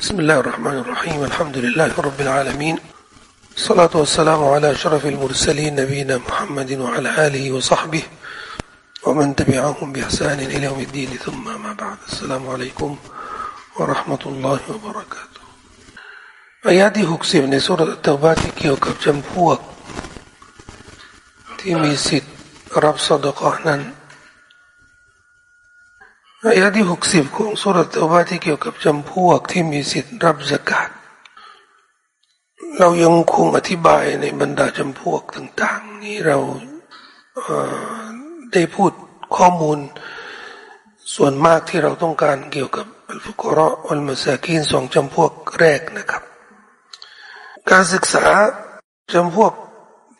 بسم الله الرحمن الرحيم الحمد لله رب العالمين الصلاة والسلام على أشرف المرسلين نبينا محمد وعلى آله وصحبه ومن تبعهم بإحسان إلى يوم الدين ثم ما بعد السلام عليكم ورحمة الله وبركاته อายะที่หกสิบในสุรตะบาที่เกี่ยวกับจำพวก ที่มีสิทธิ์รับสดกนั้น อายะที่หกสิบของสุรตะบาที่เกี่ยวกับจำพวกที่มีสิทธิ์รับสกาดเรายังคงอธิบายในบรรดาจำพวกต่าง ๆ นี้เราได้พูดข้อมูล ส่วนมากที่เราต้องการเกี่ยวกับอัลฟุกรออัลมาซากีนสองจำพวกแรกนะครับ การศึกษาจำพวก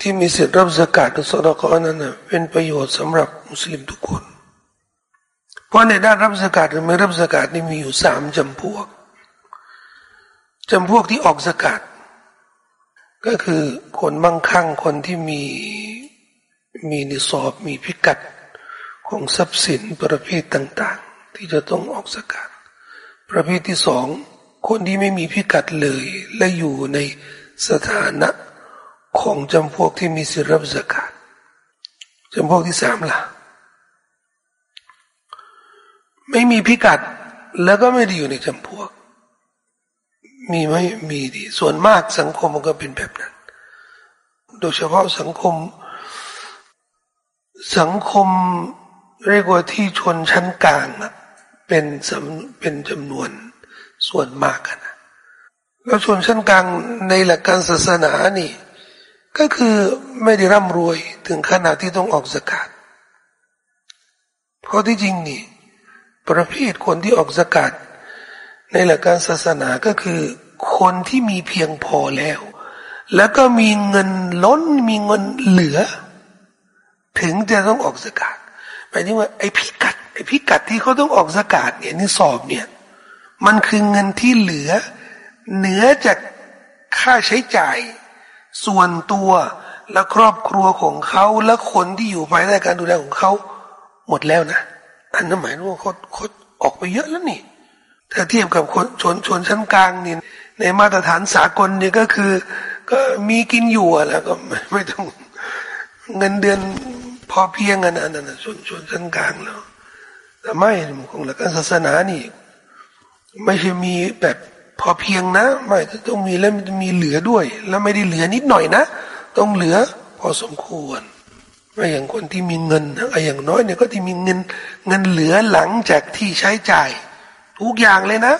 ที่มีสิทธิ์รับสกาดหรือสดกอนั้นนะเป็นประโยชน์สำหรับมุสลิมทุกคน เพราะในด้านรับสกาดหรือไม่รับสกาดนี่มีอยู่สามจำพวกจำพวกที่ออกสกาดก็คือคนมั่งคั่งคนที่มีมีนิสอบมีพิกัดของทรัพย์สินประเภทต่าง ๆ ที่จะต้องออกสกัด ประเภทที่สองคนที่ไม่มีพิกัดเลย และอยู่ในสถานะของจำพวกที่มีสิรับสกัดจำพวกที่สามล่ะ ไม่มีพิกัด แล้วก็ไม่ได้อยู่ในจำพวก มีไหมมีดีส่วนมากสังคมมันก็เป็นแบบนั้น โดยเฉพาะสังคม สังคมเรียกว่าที่ชนชั้นกลางเป็นสเป็นจำนวนส่วนมากนะแล้วชนชั้นกลางในหลักการศาสนานี่ ก็คือไม่ได้ร่ำรวยถึงขนาดที่ต้องออกสกาดเพราะที่จริงนี่ ประเภทคนที่ออกสกาดในหลักการศาสนาก็คือ คนที่มีเพียงพอแล้ว แล้วก็มีเงินล้นมีเงินเหลือ ถึงจะต้องออกสกาดหมายถึงว่าไอ้พิกัดไอ้พิกัดที่เขาต้องออกสกาดเนี่ยนี่สอบเนี่ย มันคือเงินที่เหลือ เหนือจากค่าใช้จ่าย ส่วนตัวและครอบครัวของเขาและคนที่อยู่ภายใต้การดูแลของเขา หมดแล้วนะ นนั้นหมายถึงว่าเขาเขาออกไปเยอะแล้วนี่ถ้าเทียบกับคนชนชนชั้นกลางนี่ในมาตรฐานสากลเนี่ยก็คือ ก็มีกินอยู่แล้วก็ไม่ต้องเงินเดือนพอเพียงกันอันนั้นส่วนส่วนชั้นกลางแล้วแต่ไม่ของหลักศาสนานี่ ไม่ใช่มีแบบพอเพียงนะ ไม่ต้องมีแล้วมีเหลือด้วย แล้วไม่ได้เหลือนิดหน่อยนะ ต้องเหลือพอสมควร อย่างคนที่มีเงินไอ้อย่างน้อยเนี่ยก็ที่มีเงิน เงินเหลือหลังจากที่ใช้จ่าย ทุกอย่างเลยนะ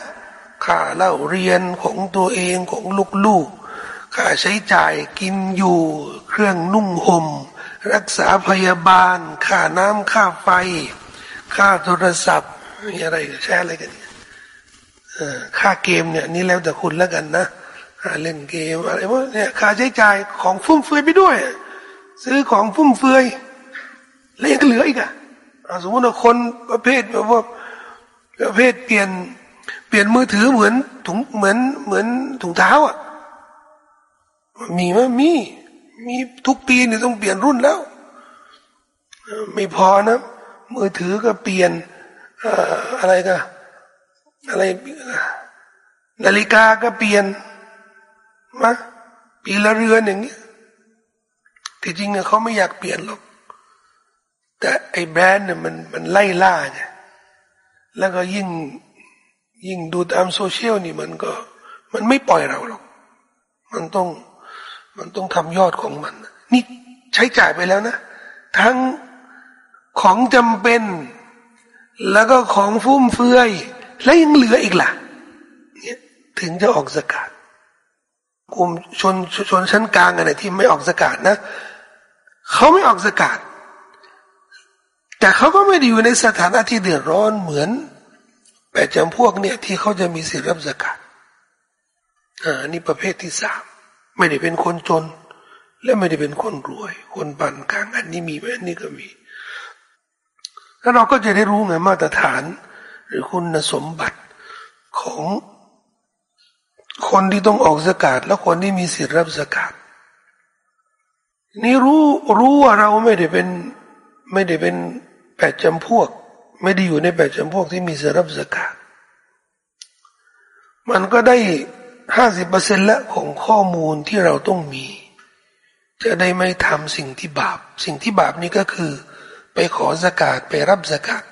ค่าเล่าเรียนของตัวเองของลูกๆค่าใช้จ่ายกินอยู่เครื่องนุ่งห่มรักษาพยาบาลค่าน้ำค่าไฟ ค่าโทรศัพท์มีอะไรใช้อะไรกันค่าเกมเนี่ยนี่แล้วแต่คุณแล้วกันนะเล่นเกมอะไรพวะเนี่ยค่าใช้จ่ายของฟุ่มเฟือยไปด้วย ซื้อของฟุ่มเฟือย แล้วยังเหลืออีกอะสมมติว่าคนประเภทแบบว่าประเภทเปลี่ยน เปลี่ยนมือถือเหมือนถุงเหมือนเหมือนถุงเท้าอะ มีไหมมี มีทุกปีนี่ต้องเปลี่ยนรุ่นแล้ว ไม่พอนะ มือถือก็เปลี่ยนอะไรกันอะไร นาฬิกาก็เปลี่ยนมาปีละเรือนอย่างนี้ ที่จริงเนี่ยเขาไม่อยากเปลี่ยนหรอก แต่ไอ้แบรนด์เนี่ยมันมันไล่ล่าไงแล้วก็ยิ่งยิ่งดูตามโซเชียลนี่มันก็ มันไม่ปล่อยเราหรอก มันต้องมันต้องทำยอดของมัน นี่ใช้จ่ายไปแล้วนะ ทั้งของจำเป็น แล้วก็ของฟุ่มเฟือย แล้วยังเหลืออีกล่ะเนี่ยถึงจะออกสกาดกลุ่มชนชนชั้นกลางอะไรที่ไม่ออกสกาดนะ เขาไม่ออกสกาดแต่เขาก็ไม่ได้อยู่ในสถานะที่เดือดร้อนเหมือนแต่จำพวกเนี่ยที่เขาจะมีสิทธิ์รับสกาดอ่านี่ประเภทที่สามไม่ได้เป็นคนจน และไม่ได้เป็นคนรวย คนปานกลางอันนี้มีไหมอันนี้ก็มี แล้วเราก็จะได้รู้ไงมาตรฐาน หรือคุณสมบัติของคนที่ต้องออกสกาดและคนที่มีสิทธิ์รับสกาด นี่รู้รู้ว่าเราไม่ได้เป็นไม่ได้เป็นแปดจำพวก ไม่ได้อยู่ในแปดจำพวกที่มีสิทธิ์รับสกาดมันก็ได้ห้าสิบเปอร์เซ็นต์ละของข้อมูลที่เราต้องมี จะได้ไม่ทำสิ่งที่บาป สิ่งที่บาปนี้ก็คือ ไปขอสกาดไปรับสกาด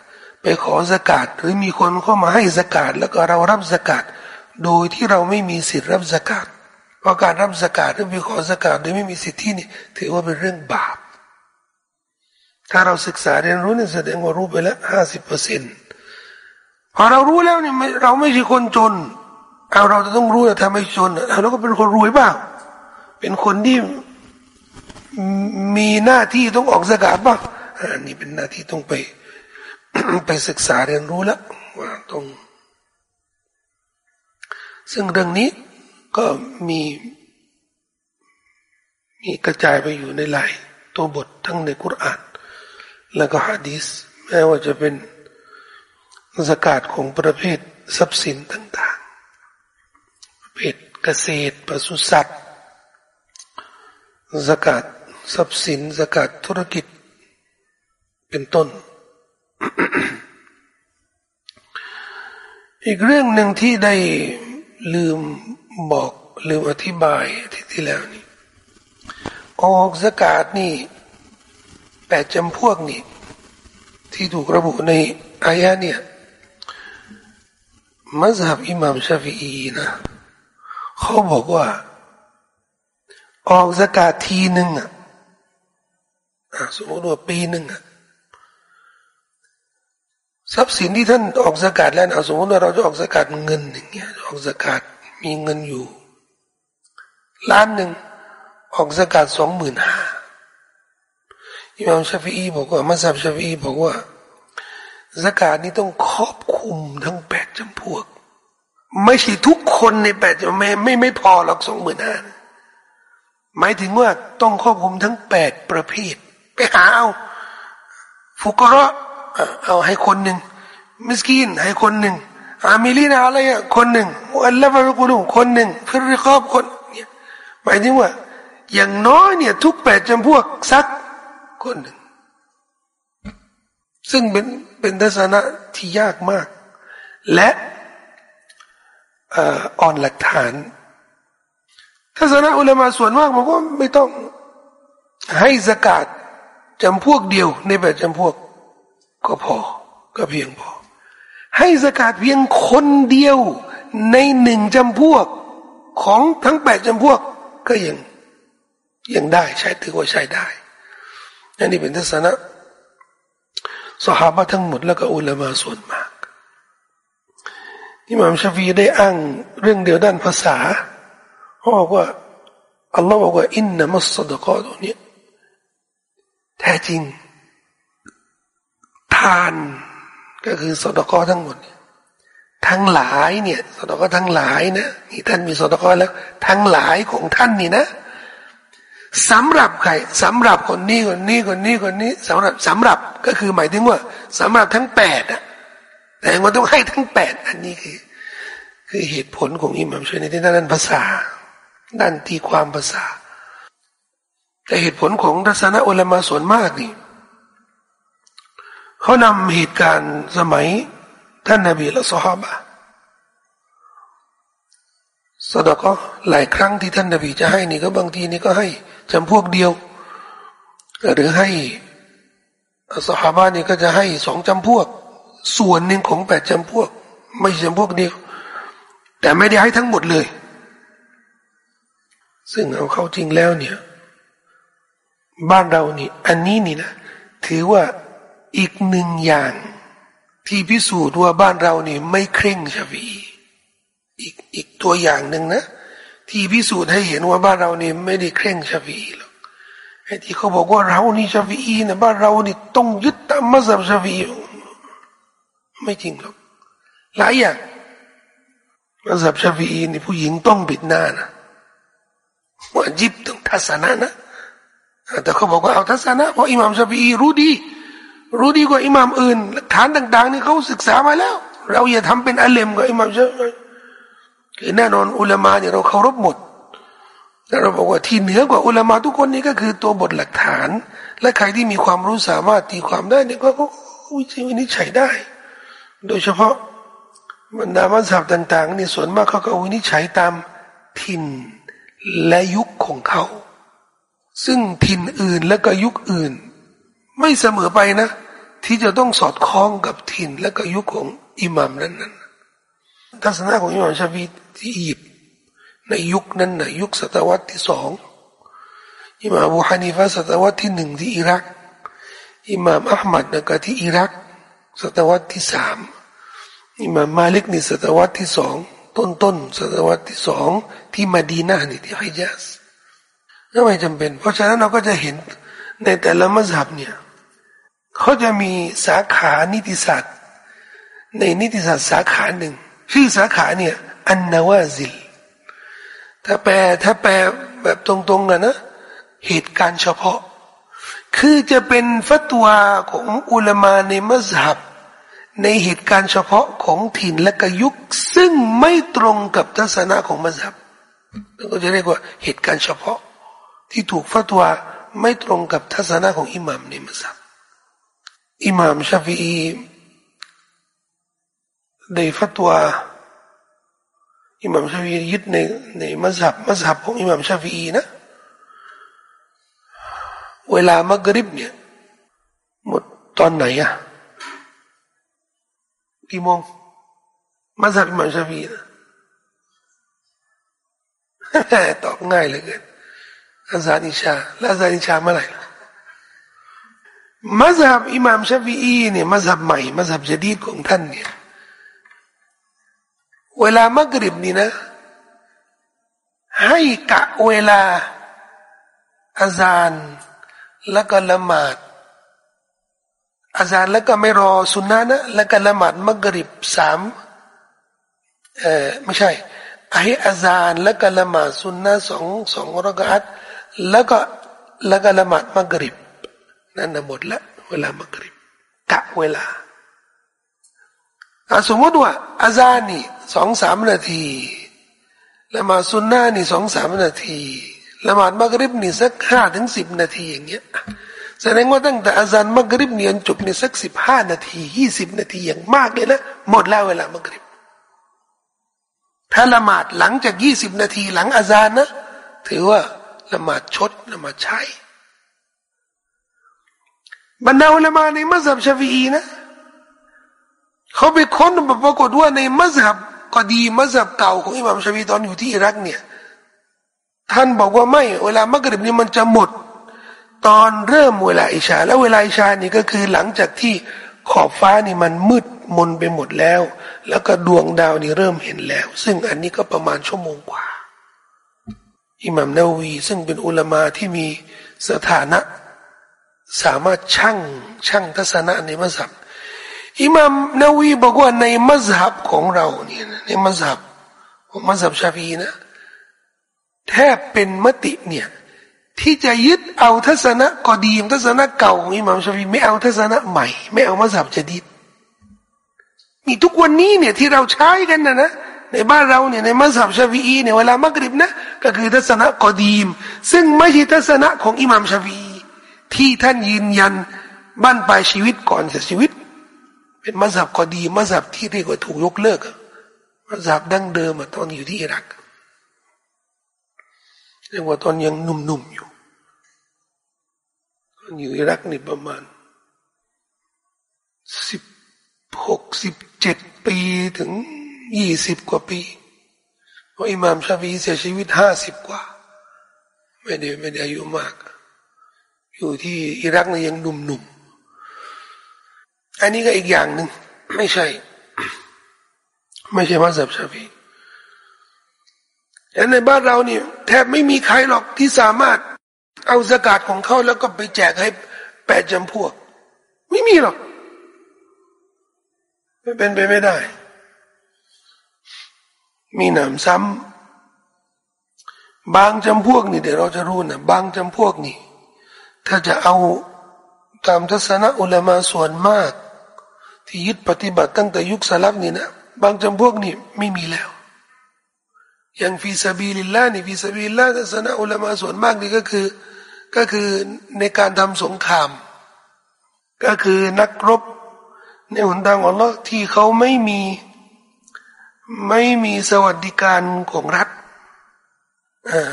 ไปขอสกาดหรือมีคนเข้ามาให้สกาดแล้วก็เรารับสกาดโดยที่เราไม่มีสิทธิ์รับสกาด เพราะการรับสกาดหรือไปขอสกาดโดยไม่มีสิทธินี่ถือว่าเป็นเรื่องบาป ถ้าเราศึกษาเรียนรู้นี่แสดงว่ารู้ไปแล้วห้าสิบเปอร์เซ็นต์พอเรารู้แล้วเนี่ยเราไม่ใช่คนจนเอาเราจะต้องรู้แต่ทำไม่จนเราก็เป็นคนรวยบ้างเป็นคนที่มีหน้าที่ต้องออกสกาดบ้างอันนี้เป็นหน้าที่ต้องไป ไปศึกษาเรียนรู้แล้วว่าต้องซึ่งเรื่องนี้ ก็มีมีกระจายไปอยู่ในหลายตัวบททั้งในกุรอานแล้วก็ฮะดีสแม้ว่าจะเป็นสกาดของประเภททรัพย์สินต่างๆ ประเภทเกษตรปศุสัตว์สกาดทรัพย์สินสกาดธุรกิจ เป็นต้น อีกเรื่องหนึ่งที่ได้ลืม บอกลืมอธิบายที่ที่แล้วนี่ออกสกาดนี่แปดจำพวกนี่ที่ถูกระบุในอายะเนี่ยมัสฮับอิหม่ามชาฟีอีนะเขาบอกว่า ออกสกาดทีหนึ่งอะสมมติว่าปีหนึ่งอะทรัพย์สินที่ท่านออกสกาดแล้วนะสมมติว่าเราจะออกสกาดเงินอย่างเงี้ยออกสกาด มีเงินอยู่ ล้านหนึ่งออกสกาดสองหมื่นห้าอิมามชาฟีอีบอกว่ามัสยิดชาฟีอีบอกว่าสกาดนี้ต้องครอบคุมทั้งแปดจำพวก ไม่ใช่ทุกคนในแปดจำไม่ไม่ไม่พอหรอกสองหมื่นห้าหมายถึงว่าต้องครอบคุมทั้งแปดประเภท ไปหาเอาฟุกระเอาให้คนหนึ่งมิสกีนให้คนหนึ่ง อามิลีนาอะไรอะคนหนึ่งอัลลอฮฺไปกุลูคนหนึ่งฟิริคอบคนเนี่ยหมายถึงว่า อย่างน้อยเนี่ย ทุกแปดจำพวกสักคนหนึ่ง ซึ่งเป็นเป็นทัศนะที่ยากมาก และอ่อนหลักฐานทัศนะอุลามาส่วนมากบอกว่าไม่ต้องให้สกาดจำพวกเดียวในแบบจำพวก ก็พอก็เพียงพอ ให้สกาดเพียงคนเดียวในหนึ่งจำพวกของทั้งแปดจำพวกก็ยังยังได้ใช้ถือว่าใช้ได้อันนี้เป็นทัศนะสหายทั้งหมดแล้วก็อุลามาส่วนมากอิหม่ามชาฟีได้อ้างเรื่องเดียวด้านภาษาเขาบอกว่าอัลลอฮ์บอกว่าอินนามัสดกอตัวนี้แท้จริง ทาน ก็คือสดกอทั้งหมดทั้งหลายเนี่ยสดกอทั้งหลายนะนี่ท่านมีสดกอแล้ว ทั้งหลายของท่านนี่นะสำหรับใครสำหรับคนนี้คนนี้คนนี้คนนี้สำหรับสำหรับก็คือหมายถึงว่าสำหรับทั้งแปดอะแต่ว่าต้องให้ทั้งแปดอันนี้คือ คือเหตุผลของอิหมัมชวยในที่ด้านภาษา ด้านที่ความภาษา แต่เหตุผลของทัศนะอุลามาส่วนมากนี่ เขานำเหตุการณ์สมัย ท่านนบีและสฮาบะสดก็หลายครั้งที่ท่านนบีจะให้นี่ก็บางทีนี่ก็ให้จำพวกเดียว หรือให้สหาบานี่ก็จะให้สองจำพวก ส่วนหนึ่งของแปดจำพวก ไม่จำพวกเดียว แต่ไม่ได้ให้ทั้งหมดเลย ซึ่งเอาเข้าจริงแล้วเนี่ย บ้านเรานี่ อันนี้นี่นะ ถือว่า อีกหนึ่งอย่าง ที่พิสูจน์ว่าบ้านเรานี่ไม่เคร่งชวีอีกอีกตัวอย่างหนึ่งนะ ที่พิสูจน์ให้เห็นว่าบ้านเรานี่ไม่ได้เคร่งชวีหรอกไอ้ที่เขาบอกว่าเรานี่ชวีนะบ้านเรานี่ต้องยึดตามมัสยิดชวีไม่จริงหรอกหลายอย่างมัสยิดชวีนี่ผู้หญิงต้องปิดหน้านะว่าจิบต้องทัศนะนะแต่เขาบอกว่าเอาทัศนะเพราะอิหม่ามชาฟีรู้ดี รู้ดีกว่าอิหม่ามอื่นหลักฐานต่าง ๆ นี่เขาศึกษามาแล้ว เราอย่าทำเป็นอเลมกับอิหม่ามชาฟีคือแน่นอนอุลามาเนี่ยเราเคารพหมดแต่เราบอกว่าที่เหนือกว่าอุลามาทุกคนนี้ก็คือตัวบทหลักฐาน และใครที่มีความรู้สามารถตีความได้เนี่ยก็วิจัยวินิจฉัยได้ โดยเฉพาะบรรดามัสยิดต่าง ๆ นี่ส่วนมากเขาก็วินิจฉัยตามถิ่นและยุคของเขา ซึ่งถิ่นอื่นและก็ยุคอื่น ไม่เสมอไปนะ ที่จะต้องสอดคล้องกับถิ่นและก็ยุคของอิหมัมนั้นนั้นทัศนะของอิหมัมชาฟีที่อียิปต์ในยุคนั้นนะยุคศตวรรษที่สองอิหม่ามบูฮานีฟะศตวรรษที่หนึ่งที่อิรักอิหม่ามอัลมัดนะก็ที่อิรักศตวรรษที่สามอิหม่ามมาลิกนี่ศตวรรษที่สองต้นต้นศตวรรษที่สองที่มาดีนานี่ที่ฮิญาสนั่นไมจำเป็น เพราะฉะนั้นเราก็จะเห็นในแต่ละมัสยิดเนี่ย เขาจะมีสาขานิติศาสตร์ ในนิติศาสตร์สาขาหนึ่งชื่อสาขาเนี่ยอันนาวาซิลถ้าแปลถ้าแปลแบบตรงๆนะนะเหตุการณ์เฉพาะ คือจะเป็นฟัตวาของอุลามาในมัสยิดในเหตุการณ์เฉพาะของถิ่นและกยุค ซึ่งไม่ตรงกับทัศนะของมัสยิดก็จะเรียกว่าเหตุการณ์เฉพาะ ที่ถูกฟัตวาไม่ตรงกับทัศนะของอิหมัมในมัสยิด อิหม่ามชาฟีอีได้ฟัตวาอิหม่ามชาฟียึดในในมัสยิดมัสยิดของอิหม่ามชาฟีนะ เวลามักริบเนี่ยหมดตอนไหนอะกี่โมงมัสยิดอิหม่ามชาฟีนะตอบง่ายเลยเกินอาซานิชา แล้วอาซานิชาเมื่อไหร่ มัสยิดอิหม่ามชาฟีอีเนี่ยมัสยิดใหม่มัสยิดจดีของท่านเนี่ยเวลามักริบนี่นะ ให้กะเวลาอาจารย์แล้วก็ละหมาดอาจารย์แล้วก็ไม่รอสุนนะนะแล้วก็ละหมาดมักริบสามเออไม่ใช่ให้อาจารย์แล้วก็ละหมาดสุนนะสองสองรักอัตแล้วก็แล้วก็ละหมาดมักริบ นั่นหมดละเวลามักริบกะเวลาสมมติว่าอาจานี่สองสามนาทีละมาดสุนนะนี่สองสามนาทีละหมาดมักริบนี่สักห้าถึงสิบนาทีอย่างเงี้ยแสดงว่าตั้งแต่อาจารย์มักริบเนี่ยจบนี่สักสิบห้านาทียี่สิบนาทีอย่างมากเลยนะหมดแล้วเวลามักริบ ถ้าละหมาดหลังจากยี่สิบนาทีหลังอาจารย์นะ ถือว่าละหมาดชดละหมาดใช้ บรรดาอุลามาในมัสยิดชาฟีอีนะเขาไปค้นปรากฏว่าในมัสยิดก็ดีมัสยิดเก่าของอิหม่ามชาฟีตอนอยู่ที่อิรักเนี่ยท่านบอกว่าไม่เวลามักริบนี่มันจะหมด ตอนเริ่มเวลาอิชา แล้วเวลาอิชานี่ก็คือหลังจากที่ขอบฟ้านี่มันมืดมนไปหมดแล้ว แล้วก็ดวงดาวนี่เริ่มเห็นแล้ว ซึ่งอันนี้ก็ประมาณชั่วโมงกว่าอิหมัมนาวี ซึ่งเป็นอุลามาที่มีสถานะ สามารถชั่งชั่งทัศนะในมัสยิดอิหมัมนาวีบอกว่าในมัสยิดของเราเนี่ยในมัสยิดของมัสยิดชาฟีนะแทบเป็นมติเนี่ยที่จะยึดเอาทัศนะกอดีมทัศนะเก่าของอิหม่ามชาฟีไม่เอาทัศนะใหม่ ไม่เอามาสับจะดีมีทุกวันนี้เนี่ยที่เราใช้กันนะนะในบ้านเราเนี่ยในมัสยิดชาฟีเนี่ยเวลามักริบนะก็คือทัศนะกอดีม ซึ่งไม่ใช่ทัศนะของอิหม่ามชาฟี ที่ท่านยืนยันบ้านปลายชีวิตก่อนเสียชีวิต เป็นมัสยิดกอดีมัสยิดที่เรียกว่าถูกยกเลิกมัสยิดดั้งเดิมตอนอยู่ที่อิรักเรียกว่าตอนยังหนุ่มๆอยู่ตอนอยู่อิรักนี่ประมาณสิบหกสิบเจ็ดปีถึงยี่สิบกว่าปีเพราะอิหม่ามชาฟีเสียชีวิตห้าสิบกว่า ไม่ได้ไม่ได้อายุมาก อยู่ที่อิรักนี่ยังหนุ่มๆ อันนี้ก็อีกอย่างหนึ่งไม่ใช่ ไม่ใช่มัสยิดชาฟีแต่ในบ้านเราเนี่ยแทบไม่มีใครหรอกที่สามารถเอาสกาดของเขาแล้วก็ไปแจกให้แปดจำพวก ไม่มีหรอกไม่เป็นไปไม่ได้ มีหนามซ้ำบางจำพวกนี่เดี๋ยวเราจะรู้นะบางจำพวกนี่ ถ้าจะเอาตามทัศนะอุละมาอ์ส่วนมาก ที่ยึดปฏิบัติตั้งแต่ยุคสลัฟนี่นะบางจำพวกนี่ไม่มีแล้วอย่าง في سبيل الله นี่ في سبيل الله ทัศนะอุละมาอ์ส่วนมากนี่ก็คือก็คือในการทำสงคราม ก็คือนักรบในหนทางของอัลลอฮ์ที่เขาไม่มีไม่มีสวัสดิการของรัฐ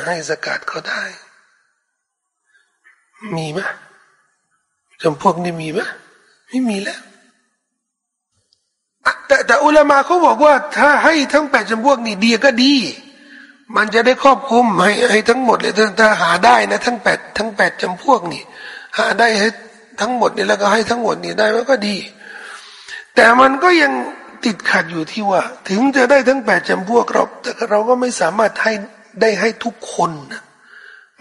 ให้สกัดเขาได้ มีไหมจำพวกนี้มีไหมไม่มีแล้วแต่แต่อุลามาเขาบอกว่า ถ้าให้ทั้งแปดจำพวกนี่ดีก็ดี มันจะได้ครอบคลุมให้ให้ทั้งหมดเลยถ้าหาได้นะ ทั้งแปดทั้งแปดจำพวกนี่หาได้ให้ทั้งหมดนี่แล้วก็ให้ทั้งหมดนี่ได้มันก็ดี แต่มันก็ยังติดขัดอยู่ที่ว่า ถึงจะได้ทั้งแปดจำพวกเราแต่เราก็ไม่สามารถให้ได้ให้ทุกคนนะ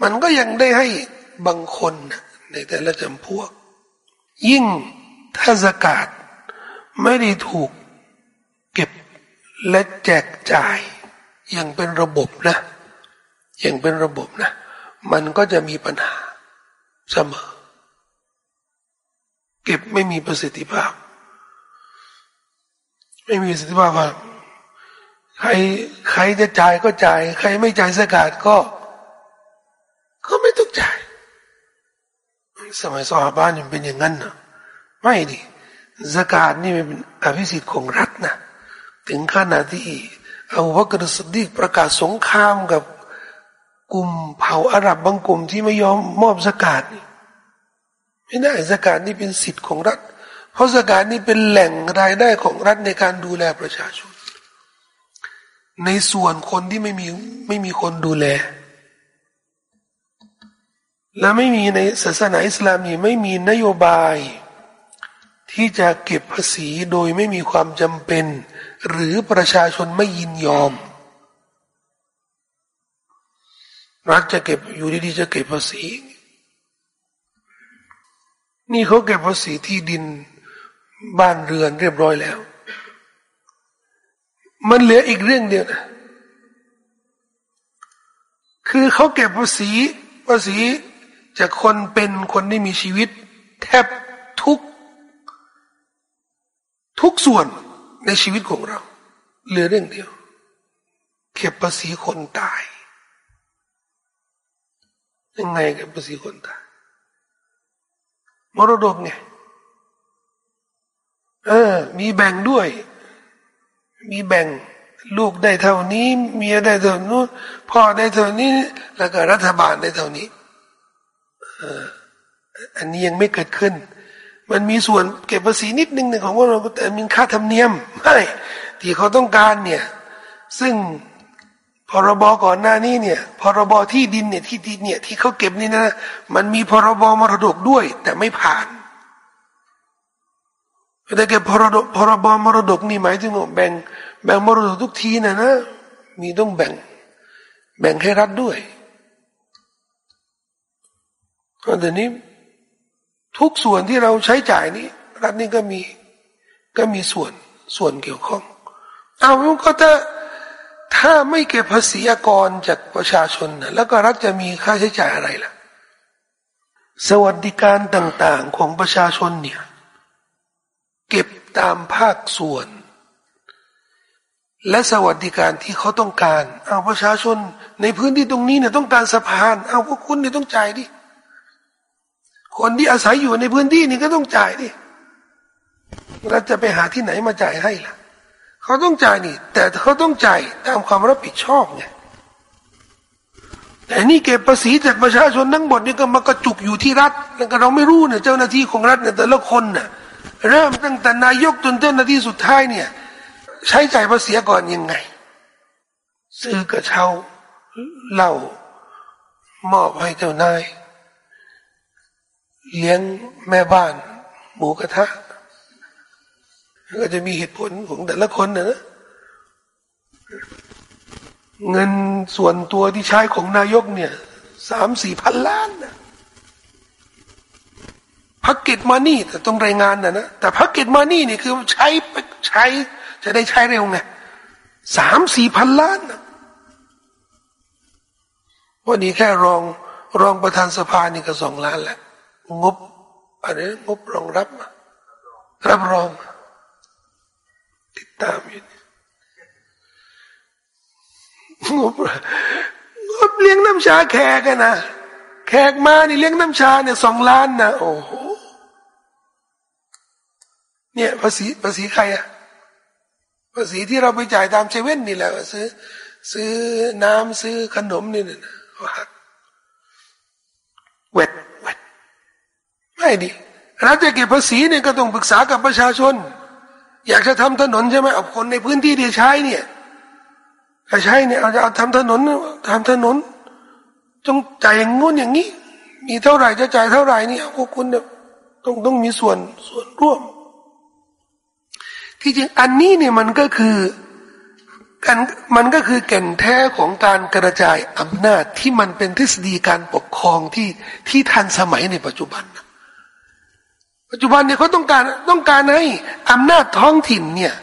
มันก็ยังได้ให้ บางคนในแต่ละจำพวก ยิ่งถ้าสกาดไม่ได้ถูกเก็บและแจกจ่าย อย่างเป็นระบบนะ อย่างเป็นระบบนะ มันก็จะมีปัญหาเสมอ เก็บไม่มีประสิทธิภาพ ไม่มีประสิทธิภาพว่าใครใครจะจ่ายก็จ่าย ใครไม่จ่ายสกาดก็ไม่ต้องจ่าย สมัยสหบ้านยังเป็นอย่างนั้นนะไม่ดิสกาดนี่เป็นอภิสิทธิ์ของรัฐนะถึงขนาดที่อาวักรสดีกประกาศสงครามกับกลุ่มเผ่าอาหรับบางกลุ่มที่ไม่ยอมมอบสกาดไม่ได้สกาดนี่เป็นสิทธิ์ของรัฐ เพราะสกาดนี่เป็นแหล่งรายได้ของรัฐในการดูแลประชาชน ในส่วนคนที่ไม่มีไม่มีคนดูแล และไม่มีในศาสนาอิสลามนี่ไม่มีนโยบาย ที่จะเก็บภาษีโดยไม่มีความจำเป็น หรือประชาชนไม่ยินยอม รัฐจะเก็บอยู่ดีๆจะเก็บภาษี นี่เขาเก็บภาษีที่ดินบ้านเรือนเรียบร้อยแล้ว มันเหลืออีกเรื่องเดียวนะคือเขาเก็บภาษีภาษี จากคนเป็นคนที่มีชีวิต แทบทุก ทุกส่วนในชีวิตของเรา เหลือเรื่องเดียว เก็บภาษีคนตาย ยังไงเก็บภาษีคนตาย มรดกไงเออ มีแบ่งด้วย มีแบ่งลูกได้เท่านี้ เมียได้เท่านู้นพ่อได้เท่านี้ แล้วก็รัฐบาลได้เท่านี้ อันนี้ยังไม่เกิดขึ้น มันมีส่วนเก็บภาษีนิดนึงของพว่าเราแต่มีค่าธรรมเนียมไม่ที่เขาต้องการเนี่ย ซึ่งพรบก่อนหน้านี้เนี่ยพรบที่ดินเนี่ยที่ดินเนี่ยที่เขาเก็บนี่นะ มันมีพรบมรดกด้วย แต่ไม่ผ่านแต่เก็บพรดพรบมรดกนี่หมายถึงแบ่ง แบ่งมรดกทุกทีนะนะมีต้องแบ่ง แบ่งให้รัฐด้วย แต่นี้ทุกส่วนที่เราใช้จ่ายนี้ รัฐนี่ก็มีก็มีส่วนส่วนเกี่ยวข้อง เอาก็ถ้าถ้าไม่เก็บภาษีอากรจากประชาชนนะแล้วก็รัฐจะมีค่าใช้จ่ายอะไรล่ะ สวัสดิการต่างๆของประชาชนเนี่ย เก็บตามภาคส่วน และสวัสดิการที่เขาต้องการ เอาประชาชนในพื้นที่ตรงนี้เนี่ยต้องการสะพาน เอาพวกคุณเนี่ยต้องจ่ายดิ คนที่อาศัยอยู่ในพื้นที่นี่ก็ต้องจ่ายดิเราจะไปหาที่ไหนมาจ่ายให้ล่ะ เขาต้องจ่ายนี่ แต่เขาต้องจ่ายตามความรับผิดชอบไงแต่นี่เก็บภาษีจากประชาชนทั้งหมดนี่ก็มากระจุกอยู่ที่รัฐแล้วก็เราไม่รู้เนี่ยเจ้าหน้าที่ของรัฐเนี่ยแต่ละคนเนี่ยเริ่มตั้งแต่นายกจนเจ้าหน้าที่สุดท้ายเนี่ย ใช้จ่ายภาษีก่อนยังไง ซื้อกระเช้าเหล้ามอบให้เจ้านาย เลี้ยงแม่บ้าน หมูกระทะก็จะมีเหตุผลของแต่ละคนนะเงินส่วนตัวที่ใช้ของนายกเนี่ยสามสี่พันล้านนะพักเก็ตมานี่แต่ต้องรายงานนะนะแต่พักเก็ตมานี่นี่คือใช้ใช้จะได้ใช้เร็วไงสามสี่พันล้านนะวันนี้แค่รองรองประธานสภานี่ก็สองล้านแหละ งบอะไรงบรองรับ รับรอง ติดตามอยู่งบงบเลี้ยงน้ำชาแขกนะแขกมานี่เลี้ยงน้ำชาเนี่ยสองล้านนะโอ้โหเนี่ยภาษีภาษีใครอะภาษีที่เราไปจ่ายตามเซเว่นนี่แหละซื้อ ซื้อน้ำซื้อขนมนี่นะหักเวทเวท ไม่ดีรัฐจะเก็บภาษีเนี่ยก็ต้องปรึกษากับประชาชน อยากจะทำถนนใช่ไหมเอาคนในพื้นที่ที่ใช้เนี่ยถ้าใช้เนี่ยเอาจะเอาทำถนนทำถนนจงจ่ายอย่างงู้นอย่างนี้ มีเท่าไหร่จะจ่ายเท่าไหร่นี่พวกคุณต้องต้องมีส่วนส่วนร่วม ที่จริงอันนี้เนี่ยมันก็คือกันมันก็คือแก่นแท้ของการกระจายอำนาจที่มันเป็นทฤษฎีการปกครองที่ที่ทันสมัยในปัจจุบัน ปัจจุบันเนี่ยเขาต้องการต้องการให้อำนาจท้องถิ่นเนี่ย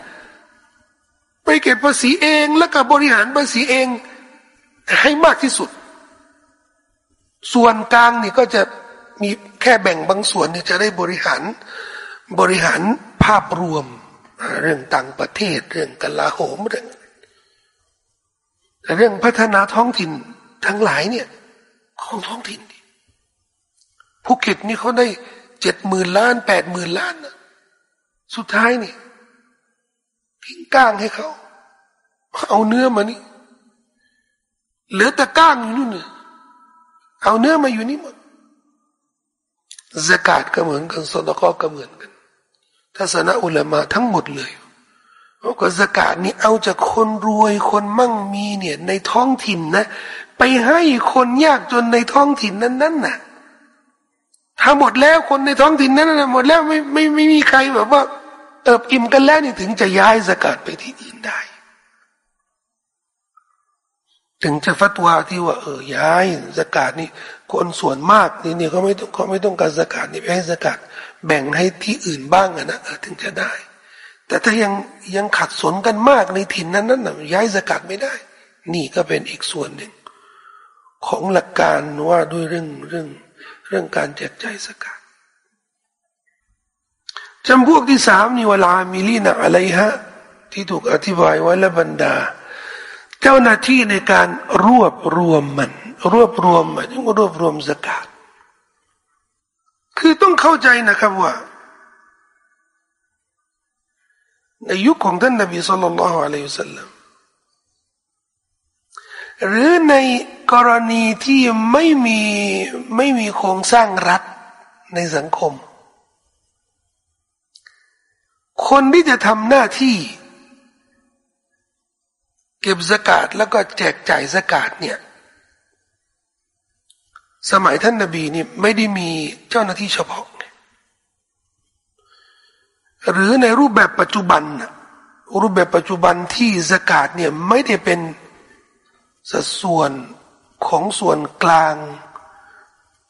ไปเก็บภาษีเองแล้วก็บริหารภาษีเองให้มากที่สุด ส่วนกลางนี่ก็จะมีแค่แบ่งบางส่วนเนี่ยจะได้บริหารบริหารภาพรวม เรื่องต่างประเทศเรื่องกลาโหมเรื่องเรื่องพัฒนาท้องถิ่นทั้งหลายเนี่ยของท้องถิ่นภูเก็ตนี่เขาได้ เจ็ดหมื่นล้านแปดหมื่นล้านนะสุดท้ายนี่ทิ้งก้างให้เขา เอาเนื้อมานี่เหลือแต่ก้างอยู่นู่นเนี่ยเอาเนื้อมาอยู่นี่หมดสกาดก็เหมือนกันสดกก็เหมือนกันทัศนะอุลามะทั้งหมดเลยเพราะก็สกาดนี่เอาจากคนรวยคนมั่งมีเนี่ย ในท้องถิ่นนะ ไปให้คนยากจนในท้องถิ่นนั้นนั้นน่ะ ถ้าหมดแล้วคนในท้องถิ่นนั้นนะหมดแล้วไม่ไม่ไม่มีใครแบบว่าเอิบอิ่มกันแล้วนี่ถึงจะย้ายสกัดไปที่อื่นได้ ถึงจะฟัตวาที่ว่า เออย้ายสกัดนี่คนส่วนมากนี่เนี่ยเขาไม่ต้องเขาไม่ต้องการสกัดนี่ไปให้สกัดแบ่งให้ที่อื่นบ้างอะนะถึงจะได้ แต่ถ้ายังยังขัดสนกันมากในถิ่นนั้นนั้นนะย้ายสกัดไม่ได้ นี่ก็เป็นอีกส่วนหนึ่ง ของหลักการว่าด้วยเรื่องเรื่อง รื่องการแจกจ่ายสกัดจำพวกที่สามนี่เวลามิลีนะอะไรฮะที่ถูกอธิบายไว้และบรรดา เจ้าหน้าที่ในการรวบรวมมัน รวบรวมมันรวบรวมสกัดคือต้องเข้าใจนะครับว่า ในยุคของท่านนบีสุลต่านละฮ์อะลัยฮิสัลลัม หรือในกรณีที่ไม่มีไม่มีโครงสร้างรัฐในสังคม คนที่จะทำหน้าที่ เก็บสกาดแล้วก็แจกจ่ายสกาดเนี่ย สมัยท่านนบีนี่ไม่ได้มีเจ้าหน้าที่เฉพาะ หรือในรูปแบบปัจจุบันรูปแบบปัจจุบันที่สกาดเนี่ยไม่ได้เป็น สัดส่วนของส่วนกลาง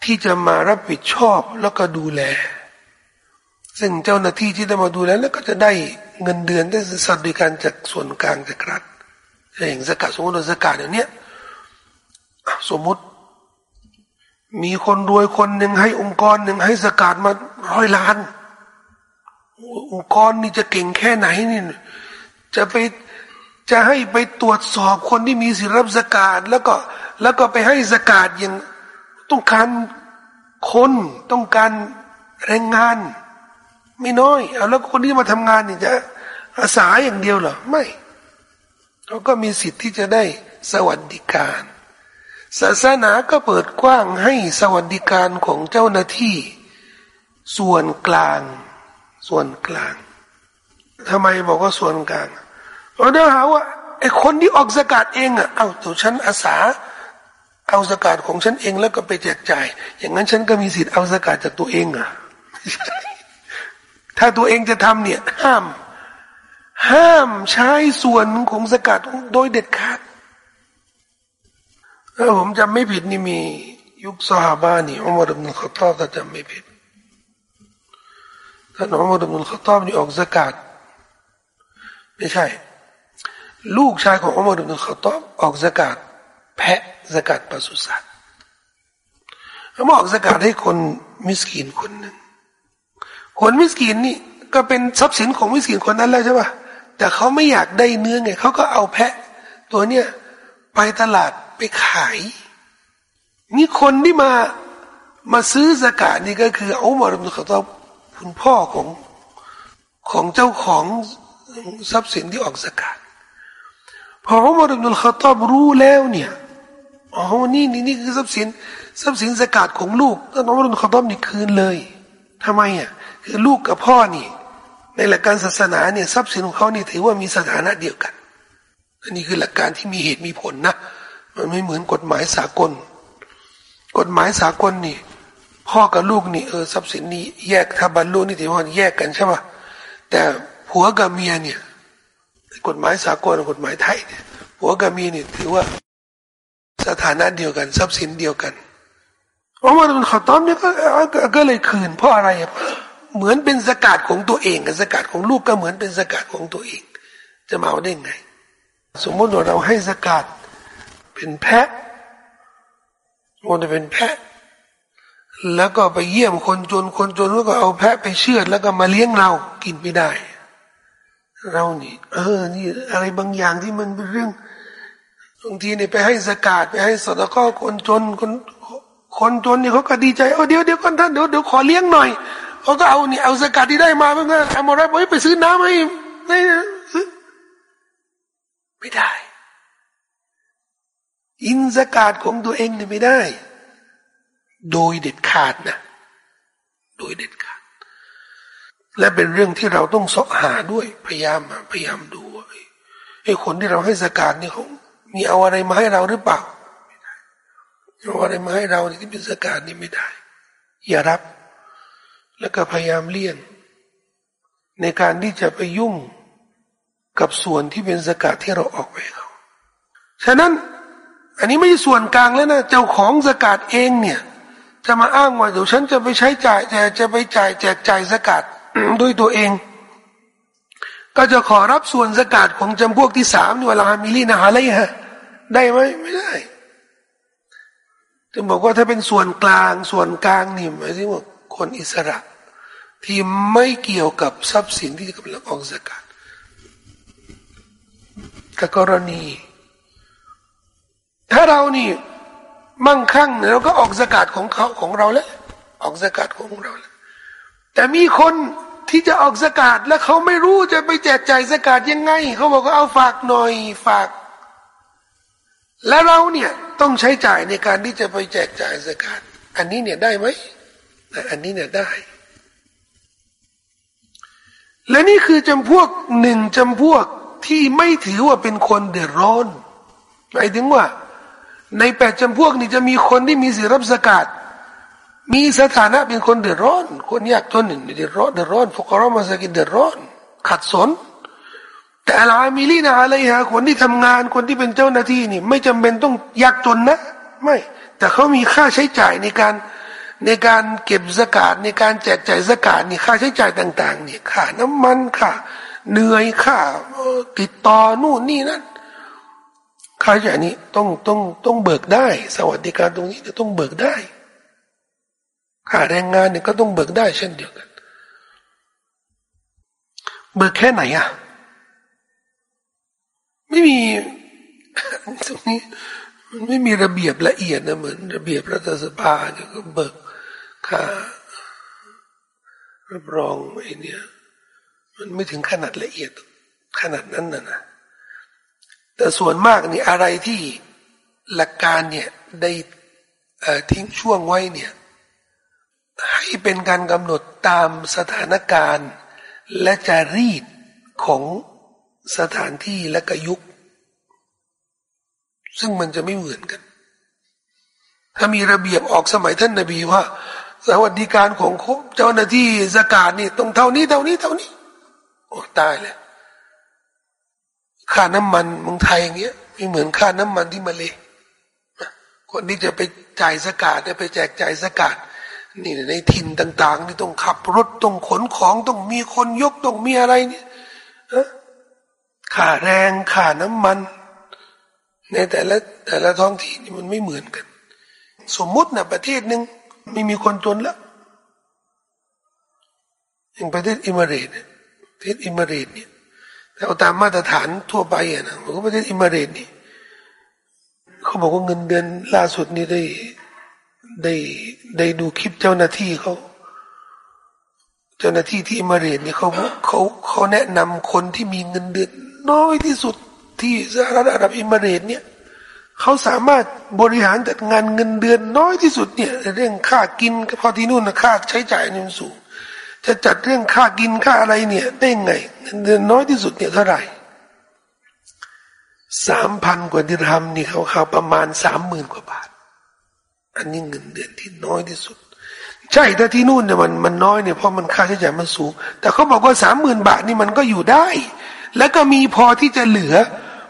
ที่จะมารับผิดชอบแล้วก็ดูแล ซึ่งเจ้าหน้าที่ที่จะมาดูแลแล้วก็จะได้เงินเดือนได้สวัสดิการจากส่วนกลางจากรัฐอย่างสกัดสมมติสกัดอย่างเนี้ยสมมติ มีคนรวยคนหนึ่งให้องค์กรหนึ่งให้สกัดมาร้อยล้าน องค์กรนี่จะเก่งแค่ไหนนี่จะไป จะให้ไปตรวจสอบคนที่มีสิรับสกาดแล้วก็แล้วก็ไปให้สกาดอย่างต้องการคนต้องการแรงงาน ไม่น้อยเอาแล้วคนที่มาทำงานนี่จะอาสาอย่างเดียวเหรอไม่เขาก็มีสิทธิ์ที่จะได้สวัสดิการ ศาสนาก็เปิดกว้างให้สวัสดิการของเจ้าหน้าที่ ส่วนกลาง ส่วนกลางทำไมบอกว่าส่วนกลาง เราเดี๋ยวหาว่าไอ้คนที่ออกสกาดเองอะเอาตัวฉันอาสา เอาสกาดของฉันเองแล้วก็ไปแจกจ่าย อย่างนั้นฉันก็มีสิทธิ์เอาสกาดจากตัวเองอะถ้าตัวเองจะทำเนี่ย ห้าม ห้ามใช้ส่วนของสกาดโดยเด็ดขาดถ้าผมจำไม่ผิดนี่มียุคซาฮาบานี่อุมารบุลขตอบถ้าจำไม่ผิดท่านอุมารบุลขตอบนี่ออกสกาดไม่ใช่ ลูกชายของอุมารอินุขตอบออกสกาดแพะสกาดปศุสัตว์เขาบอกสกาดให้คนมิสกีนคนหนึ่งคนมิสกีนนี่ก็เป็นทรัพย์สินของมิสกีนคนนั้นแล้วใช่ปะแต่เขาไม่อยากได้เนื้อไงเขาก็เอาแพะ ตัวเนี้ยไปตลาดไปขาย นี่คนที่มามาซื้อสกาดนี่ก็คืออุมารอินุขตอบคุณพ่อของของเจ้าของทรัพย์สินที่ออกสกาด พออุมารอิบนุลขตอบรู้แล้วเนี่ยอ๋อนี่นี่นี่คือทรัพย์สินทรัพย์สินสกาดของลูกท่านอุมารอิบนุลขตอบนี่คืนเลยทำไมอะคือลูกกับพ่อนี่ ในหลักการศาสนาเนี่ยทรัพย์สินของเขานี่ถือว่ามีสถานะเดียวกันอันนี้คือหลักการที่มีเหตุมีผลนะมันไม่เหมือนกฎหมายสากล กฎหมายสากลนี่ พ่อกับลูกนี่เออทรัพย์สินนี้แยกถ้าบรรลุนี่ถือว่าแยกกันใช่ป่ะแต่ผัวกับเมียเนี่ย กฎหมายสากลกฎหมายไทยเนี่ยผัวกับเมียนี่ถือว่าสถานะเดียวกัน ทรัพย์สินเดียวกันอุมารบินขตอมเนี่ยก็ก็เลยคืน เพราะอะไรเหมือนเป็นสกัดของตัวเองกับสกัดของลูกก็เหมือนเป็นสกัดของตัวเอง จะมาเอาได้ไง สมมติว่าเราให้สกัดเป็นแพะมันจะเป็นแพะ แล้วก็ไปเยี่ยมคนจนคนจนแล้วก็เอาแพะไปเชือดแล้วก็มาเลี้ยงเรากินไม่ได้ เรานี่เออนี่อะไรบางอย่างที่มันเป็นเรื่องบางทีเนี่ยไปให้สกาดไปให้สตก็คนจนคนคนจนเนี่ยเขาก็ดีใจเออเดี๋ยวเดี๋ยวก่อนท่านเดี๋ยวเดี๋ยวขอเลี้ยงหน่อยเขาก็เอาเนี่ยเอาสกาดที่ได้มาเพื่อนเอามารับไว้ไปซื้อน้ำให้ไม่ซื้อไม่ได้ อินสกาดของตัวเองเนี่ยไม่ได้ โดยเด็ดขาดนะ โดยเด็ดขาด และเป็นเรื่องที่เราต้องสาะหาด้วยพยายามพยายามดูไอ้คนที่เราให้สกาดนี่เขามีเอาอะไรมาให้เราหรือเปล่าเอาอะไรมาให้เราที่เป็นสกาดนี่ไม่ได้ อย่ารับ แล้วก็พยายามเลี่ยง ในการที่จะไปยุ่งกับส่วนที่เป็นสกาดที่เราออกไปเขาฉะนั้น อันนี้ไม่ใช่ส่วนกลางแล้วนะเจ้าของสกาดเองเนี่ย จะมาอ้างว่าเดี๋ยวฉันจะไปใช้จ่ายแต่จะไปจ่ายแจกจ่ายสกาด ด้วยตัวเอง ก็จะขอรับส่วนสกาดของจำพวกที่สามนี่เวลามิลีนะอะไรฮะได้ไหมไม่ได้จะบอกว่าถ้าเป็นส่วนกลางส่วนกลางนี่หมายถึงว่าคนอิสระ ที่ไม่เกี่ยวกับทรัพย์สินที่กำลังออกสกาดกรณี ถ้าเรานี่มั่งคั่งเราก็ออกสกัดของเขาของเราแล้วออกสกัดของเราแล้ว แต่มีคนที่จะออกสกัดแล้วเขาไม่รู้จะไปแจกจ่ายสกัดยังไง เขาบอกว่าเอาฝากหน่อยฝาก แล้วเราเนี่ยต้องใช้จ่ายในการที่จะไปแจกจ่ายสกัดอันนี้เนี่ยได้ไหมอันนี้เนี่ยได้ และนี่คือจำพวกหนึ่งจำพวกที่ไม่ถือว่าเป็นคนเดือดร้อนหมายถึงว่า ในแปดจำพวกนี้จะมีคนที่มีสิรับสกาด มีสถานะเป็นคนเดือดร้อน คนยากจนเดือดร้อนเดือดร้อนพวกรามาสกินเดือดร้อน ขัดสน แต่อาลามิลีนะอะไรฮะคนที่ทำงานคนที่เป็นเจ้าหน้าที่นี่ ไม่จำเป็นต้องยากจนนะ ไม่ แต่เขามีค่าใช้จ่ายในการในการเก็บสกาดในการแจกจ่ายสกาดนี่ค่าใช้จ่ายต่างๆนี่ค่าน้ำมันค่าเหนื่อยค่าติดต่อนู่นนี่นั่นค่าใช้จ่ายนี้ต้องต้องต้องเบิกได้ สวัสดิการตรงนี้จะต้องเบิกได้ ค่าแรงงานเนี่ยก็ต้องเบิกได้เช่นเดียวกัน เบิกแค่ไหนอะ ไม่มีตรงนี้มันไม่มีระเบียบละเอียดนะเหมือน ระเบียบรัฐสภาเนี่ยก็เบิกค่ารับรองไอ้นี่มันไม่ถึงขนาดละเอียด ขนาดนั้นนะนะแต่ส่วนมากนี่อะไรที่หลักการเนี่ยได้ทิ้งช่วงไว้เนี่ย ให้เป็นการกำหนดตามสถานการณ์ และจารีตของสถานที่และกยุค ซึ่งมันจะไม่เหมือนกัน ถ้ามีระเบียบออกสมัยท่านนบีว่า สวัสดิการของเจ้าหน้าที่สกาดนี่ต้องเท่านี้เท่านี้เท่านี้โอ้ตายแล้วค่าน้ำมันเมืองไทยอย่างเงี้ยไม่เหมือนค่าน้ำมันที่มาเลยคนที่จะไปจ่ายสกาดจะไปแจกจ่ายสกาด นี่ในถิ่นต่าง ๆ นี่ต้องขับรถต้องขนของต้องมีคนยกต้องมีอะไรเนี่ยค่าแรงค่าน้ำมัน ในแต่ละแต่ละท้องที่นี่มันไม่เหมือนกัน สมมุตินะประเทศหนึ่งไม่มีคนจนแล้วอย่างประเทศอิมเรตประเทศอิมเรตเนี่ยแต่เอาตามมาตรฐานทั่วไปอะนะผมก็ประเทศอิมาเรตนี่เขาบอกว่าเงินเดือนล่าสุดนี่ได้ ได้ได้ดูคลิปเจ้าหน้าที่เขาเจ้าหน้าที่ที่มาเรียนเนี่ยเขาเขาเขาแนะนำคนที่มีเงินเดือนน้อยที่สุดที่สหรัฐอาหรับอิมาเรตเนี่ยเขาสามารถบริหารจัดงานเงินเดือนน้อยที่สุดเนี่ยเรื่องค่ากินพอที่นู่นนะค่าใช้จ่ายนี่มันสูง จะจัดเรื่องค่ากินค่าอะไรเนี่ยได้ไงเงินเดือนน้อยที่สุดเนี่ยเท่าไหร่สามพันกว่าดิรามนี่เขาเขาประมาณสามหมื่นกว่าบาท อันนี้เงินเดือนที่น้อยที่สุด ใช่ถ้าที่นู่นเนี่ยมันมันน้อยเนี่ยเพราะมันค่าใช้จ่ายมันสูง แต่เขาบอกว่าสามหมื่นบาทนี่มันก็อยู่ได้ แล้วก็มีพอที่จะเหลือ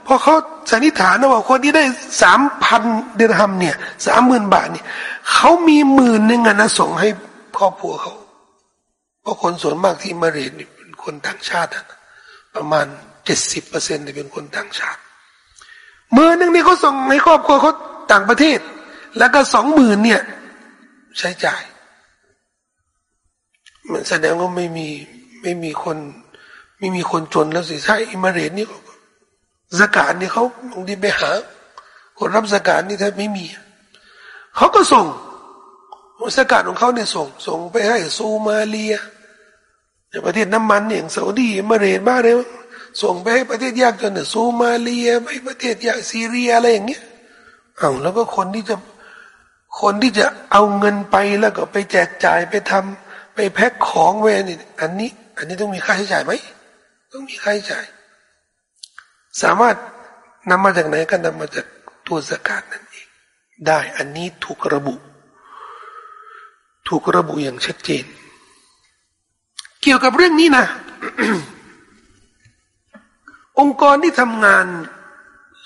เพราะเขาสันนิษฐานนะว่าคนที่ได้สามพันเดือนทำเนี่ยสามหมื่นบาทเนี่ยเขามีหมื่นหนึ่งนะส่งให้ครอบครัวเขาเพราะคนส่วนมากที่มาเรียนเป็นคนต่างชาติประมาณเจ็ดสิบเปอร์เซ็นต์เป็นคนต่างชาติหมื่นหนึ่งนี่เขาส่งให้ครอบครัวเขาต่างประเทศ แล้วก็สองหมื่นเนี่ย ใช้จ่าย มันแสดงว่าไม่มีไม่มีคน ไม่มีคนจนแล้วสิใช่อิมาเรตนี่สกาดนี่เขาบางทีไปหา คนรับสกาดนี่แทบไม่มี เขาก็ส่งสกาดของเขาเนี่ยส่ง ส่งไปให้ซูมาเลียในประเทศน้ำมันอย่างซาอุดีมาเรตบ้าเลยส่งไปให้ประเทศยากจนเนี่ยซูมาเลียไปประเทศยากซีเรียอะไรอย่างเงี้ยเอาแล้วก็คนที่จะ คนที่จะเอาเงินไปแล้วก็ไปแจกจ่ายไปทำไปแพ็คของเวนี่อันนี้ อันนี้ต้องมีค่าใช้จ่ายไหมต้องมีค่าใช้จ่าย สามารถนำมาจากไหนก็นำมาจากตัวสกาดนั่นเองได้อันนี้ถูกระบุ ถูกระบุอย่างชัดเจน เกี่ยวกับเรื่องนี้นะ องค์กรที่ทำงาน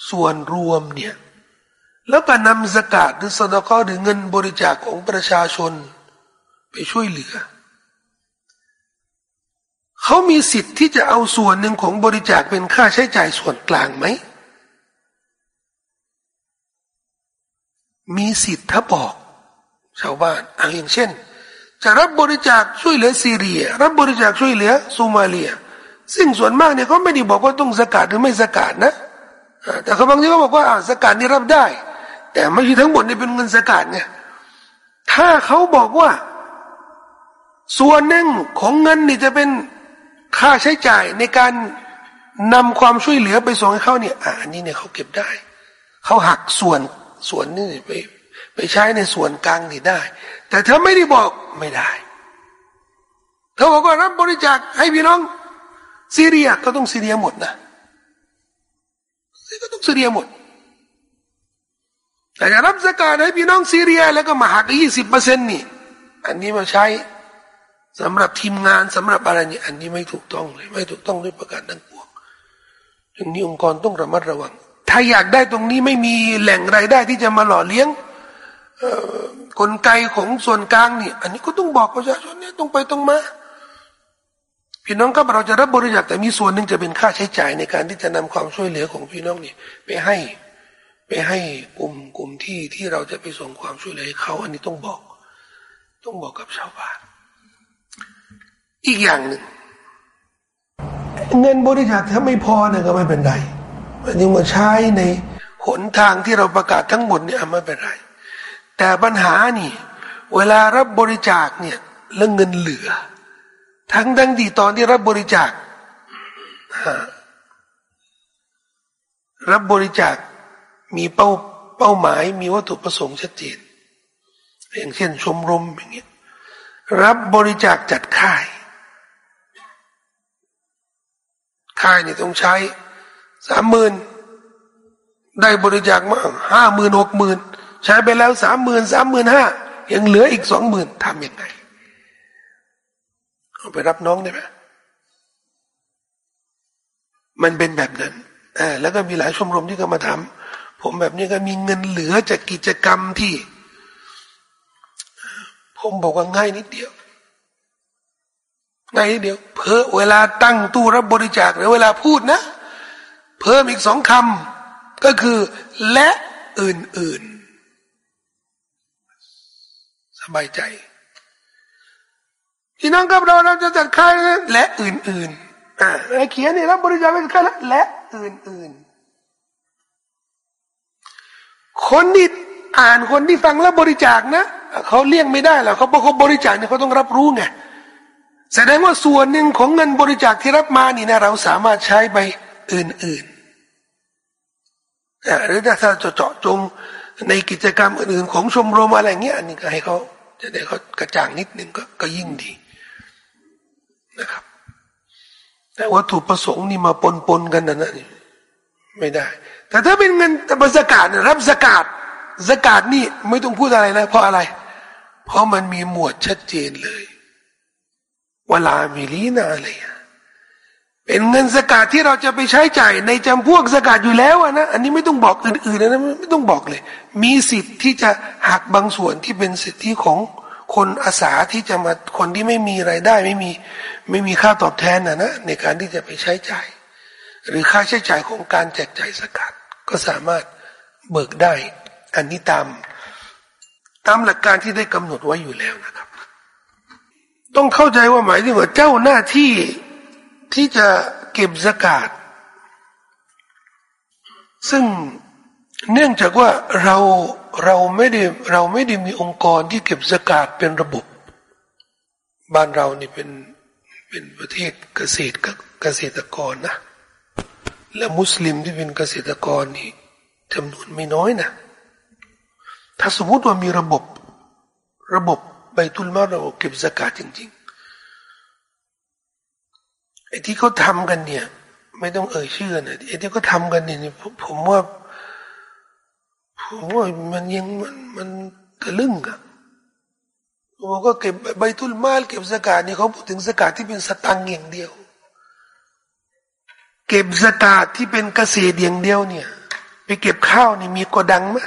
ส่วนรวมเนี่ย แล้วก็นำสกาดหรือสดกอหรือเงินบริจาคของประชาชน ไปช่วยเหลือ เขามีสิทธิ์ที่จะเอาส่วนหนึ่งของบริจาคเป็นค่าใช้จ่ายส่วนกลางไหม มีสิทธิ์ถ้าบอก ชาวบ้านอย่างเช่น จะรับบริจาคช่วยเหลือซีเรีย รับบริจาคช่วยเหลือซูมาเลีย ซึ่งส่วนมากเนี่ยเขาไม่ได้บอกว่าต้องสกัดหรือไม่สกัดนะแต่เขาบางทีเขาบอกว่าสกัดนี่รับได้ แต่ไม่ใช่ทั้งหมดนี่เป็นเงินสกัดไงถ้าเขาบอกว่า ส่วนหนึ่งของเงินนี่จะเป็นค่าใช้จ่ายในการนำความช่วยเหลือไปส่งให้เขาเนี่ยอันนี้เนี่ยเขาเก็บได้เขาหักส่วนส่วนนี้ไปไปใช้ในส่วนกลางนี่ได้ แต่ถ้าไม่ได้บอกไม่ได้ถ้าบอกว่ารับบริจาคให้พี่น้องซีเรียก็ต้องซีเรียหมดนะก็ต้องซีเรียหมด แต่จะรับสกาดให้พี่น้องซีเรีย แล้วก็มาหักยี่สิบเปอร์เซ็นต์นี่ อันนี้มาใช้สำหรับทีมงานสำหรับอะไรนี่อันนี้ไม่ถูกต้องเลย ไม่ถูกต้องด้วยประการทั้งปวงจึงนี้องค์กรต้องระมัดระวัง ถ้าอยากได้ตรงนี้ไม่มีแหล่งรายได้ที่จะมาหล่อเลี้ยงกลไกของส่วนกลางนี่ อันนี้ก็ต้องบอกประชาชนเนี่ยต้องไปตรงมาพี่น้องก็เราจะรับบริจาคแต่มีส่วนหนึ่งจะเป็นค่าใช้จ่ายในการที่จะนำความช่วยเหลือของพี่น้องนี่ไปให้ ไปให้กลุ่มกลุ่มที่ที่เราจะไปส่งความช่วยเหลือให้เขา อันนี้ต้องบอก ต้องบอกกับชาวบ้าน อีกอย่างหนึ่งเงินบริจาคถ้าไม่พอเนี่ยก็ไม่เป็นไรมันยังมาใช้ในหนทางที่เราประกาศทั้งหมดเนี่ยไม่เป็นไร แต่ปัญหานี่ เวลารับบริจาคเนี่ยแล้วเงินเหลือ ทั้งดังดีตอนที่รับบริจาครับบริจาค มีเป้าเป้าหมายมีวัตถุประสงค์ชัดเจน อย่างเช่นชมรมอย่างเงี้ยรับบริจาคจัดค่าย ค่ายนี่ต้องใช้สามหมื่นได้บริจาคมากห้าหมื่นหกหมื่นใช้ไปแล้วสามหมื่นสามหมื่นห้ายังเหลืออีกสองหมื่นทำยังไงเอาไปรับน้องได้ไหมมันเป็นแบบนั้นอ่าแล้วก็มีหลายชมรมที่ก็มาทำ ผมแบบนี้ก็มีเงินเหลือจากกิจกรรมที่ ผมบอกว่าง่ายนิดเดียวไงเดียว เพิ่เวลาตั้งตู้รับบริจาคหรือเวลาพูดนะ เพิ่มอีกสองคำก็คือ และอื่นๆ สบายใจพี่น้องกับเราเราจะจัดค่ายและอื่นๆอ่าเขียนนี่รับบริจาคเป็นค่ายและอื่นๆ คนที่อ่านคนที่ฟังแล้วบริจาคนะเขาเลี่ยงไม่ได้หรอกเขาบอกเขาบริจาคเนี่ยเขาต้องรับรู้ไงแสดงว่าส่วนหนึ่งของเงินบริจาคที่รับมานี่นะเราสามารถใช้ไปอื่นๆหรือถ้าจะเจาะจงในกิจกรรมอื่นๆ ของชมรมอะไรเงี้ยอันนี้ก็ให้เขาจะได้เขากระจ่างนิดนึงก็ก็ยิ่งดีนะครับ แต่วัตถุประสงค์นี่มาปนๆกันนะนะไม่ได้ แต่ถ้าเป็นเงินแต่บสกาดรับสกาดสกาดนี่ไม่ต้องพูดอะไรนะเพราะอะไร เพราะมันมีหมวดชัดเจนเลยวลามิลีนาอะไรเป็นเงินสกาดที่เราจะไปใช้จ่ายในจำพวกสกาดอยู่แล้วนะอันนี้ไม่ต้องบอกอื่นๆนะไม่ต้องบอกเลย มีสิทธิ์ที่จะหักบางส่วนที่เป็นสิทธิของคนอาสาที่จะมาคนที่ไม่มีไรายได้ไม่มี ไม่มีค่าตอบแทนนะนะในการที่จะไปใช้จ่าย หรือค่าใช้จ่ายของการแจกจ่ายสกัดก็สามารถเบิกได้ อันนี้ตามตามหลักการที่ได้กำหนดไว้อยู่แล้วนะครับ ต้องเข้าใจว่าหมายถึงว่าเจ้าหน้าที่ที่จะเก็บสกัดซึ่งเนื่องจากว่าเราเราไม่ได้เราไม่ได้มีองค์กรที่เก็บสกาดเป็นระบบ บ้านเรานี่เป็นเป็นประเทศเกษตรเกษตรกรนะ และมุสลิมที่เป็นเกษตรกรนี่จำนวนไม่น้อยนะ ถ้าสมมติว่ามีระบบ ระบบใบตุลมาเราเก็บสกาดจริงๆไอ้ที่เขาทำกันเนี่ย ไม่ต้องเอ่ยชื่อนะไอ้ที่เขาทำกันเนี่ยผมว่าผมว่ามันยังมันมันทะลึ่งอะผมก็เก็บใบทุลมาลเก็บสกาดนี่เขาพูดถึงสกาดที่เป็นสตังอย่างเดียว เก็บสกาดที่เป็นเกษตรอย่างเดียวเนี่ย ไปเก็บข้าวนี่มีกดังไหม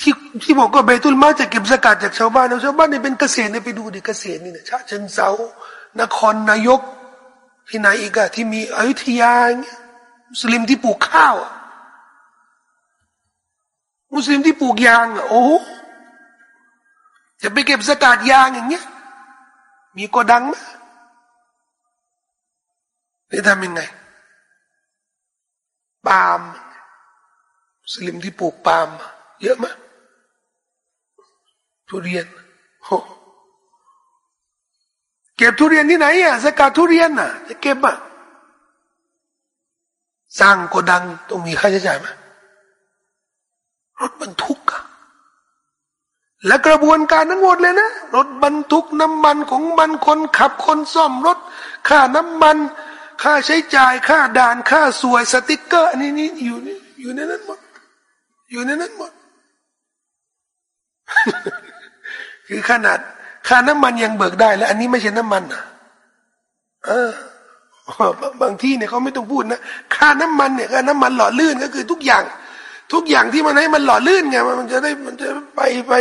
ที่ที่บอกว่าใบตุลมาจะเก็บสกัดจากชาวบ้านชาวบ้านนี่เป็นเกษตรเนี่ยไปดูดิเกษตรนี่เนี่ยชาเชิงเซานครนายกที่ไหนอีกอะที่มีอยุธยาเงี้ยมุสลิมที่ปลูกข้าว มุสลิมที่ปลูกยางอะโอ้จะไปเก็บสกัดยางอย่างเงี้ยมีกดังไหม นี่ทำยังไง ปาล์มสลิมที่ปลูกปาล์มเยอะไหมทุเรียนโอ้เก็บทุเรียนที่ไหนอะสกัดทุเรียนอะ จะเก็บอะสร้างโกดังต้องมีค่าใช้จ่ายไหมรถบรรทุกอะและกระบวนการทั้งหมดเลยนะ รถบรรทุกน้ำมันของมันคนขับคนซ่อมรถค่าน้ำมัน ค่าใช้จ่ายค่าด่านค่าสวยสติกเกอร์นี่นี่อยู่นี่อยู่ในนั้นหมด อยู่ในนั้นหมด คือขนาดค่าน้ำมันยังเบิกได้ แล้ว อันนี้ไม่ใช่น้ำมันอะ เออบางที่เนี่ยเขาไม่ต้องพูดนะค่าน้ำมันเนี่ยค่าน้ำมันหล่อลื่นก็คือทุกอย่าง ทุกอย่างที่มันให้มันหล่อลื่นไงมันจะได้มันจะไปไป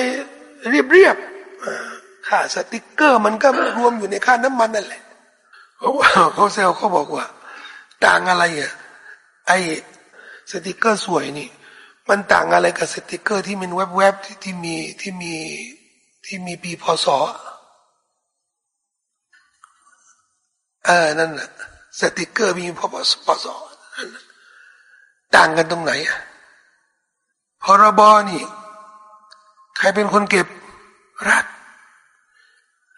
เรียบเรียบค่าสติกเกอร์ มันก็รวมอยู่ในค่าน้ำมันนั่นแหละ เขาเขาแซวเขาบอกว่า ต่างอะไรอะไอสติกเกอร์สวยนี่ มันต่างอะไรกับสติกเกอร์ที่มันแวบๆที่ที่มีที่มีที่มีปีพศเออนั่นแหละสติกเกอร์มีพศพศต่างกันตรงไหนอะพรบนี่ ใครเป็นคนเก็บรัฐ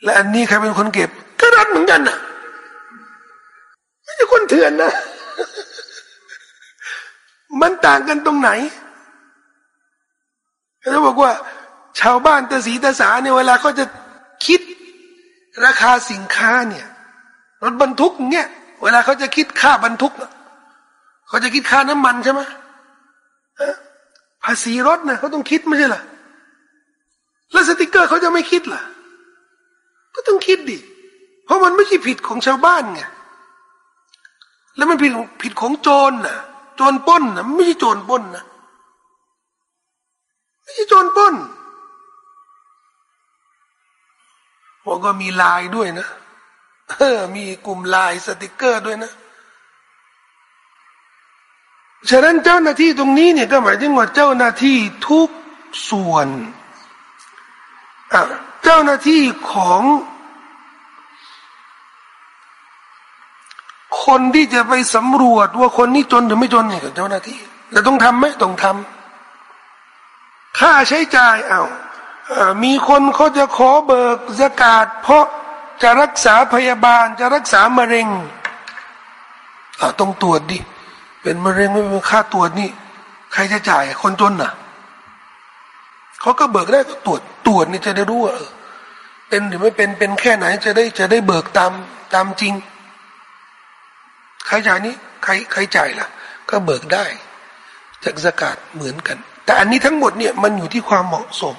และอันนี้ใครเป็นคนเก็บก็รัฐเหมือนกันนะ ไม่ใช่คนเถื่อนนะ มันต่างกันตรงไหนเขาบอกว่า ชาวบ้านตาสีตาสาเนี่ยเวลาเขาจะคิดราคาสินค้าเนี่ยรถบรรทุกเนี่ยเวลาเขาจะคิดค่าบรรทุกเขาจะคิดค่าน้ำมันใช่ไหมภาษีรถนะเขาต้องคิดไม่ใช่หรอแล้วสติกเกอร์เขาจะไม่คิดล่ะก็ต้องคิดดิเพราะมันไม่ใช่ผิดของชาวบ้านไง แล้วมันผิดผิดของโจรน่ะโจรป้นน่ะไม่ใช่โจรป้นนะไม่ใช่โจรป้นผมก็มีลายด้วยนะเออมีกลุ่มลายสติกเกอร์ด้วยนะฉะนั้นเจ้าหน้าที่ตรงนี้เนี่ยก็หมายถึงว่าเจ้าหน้าที่ทุกส่วนเจ้าหน้าที่ของ คนที่จะไปสำรวจว่าคนนี้จนหรือไม่จนเนี่ยเจ้าหน้าที่จะต้องทำไหมต้องทำค่าใช้จ่ายเอา้ามีคนเขาจะขอเบิกสกาดเพราะจะรักษาพยาบาลจะรักษามะเร็งต้องตรวจดิ เป็นมะเร็งไม่เป็นค่าตรวจนี่ ใครจะจ่ายคนจนน่ะเขาก็เบิกได้ก็ตรวจตรวจนี่จะได้รู้ว่าเป็นหรือไม่เป็นเป็นแค่ไหนจะได้จะได้เบิกตามตามจริง ใครจ่ายนี้ใครใครจ่ายล่ะ ก็เบิกได้ จากสกาดเหมือนกัน แต่อันนี้ทั้งหมดเนี่ยมันอยู่ที่ความเหมาะสม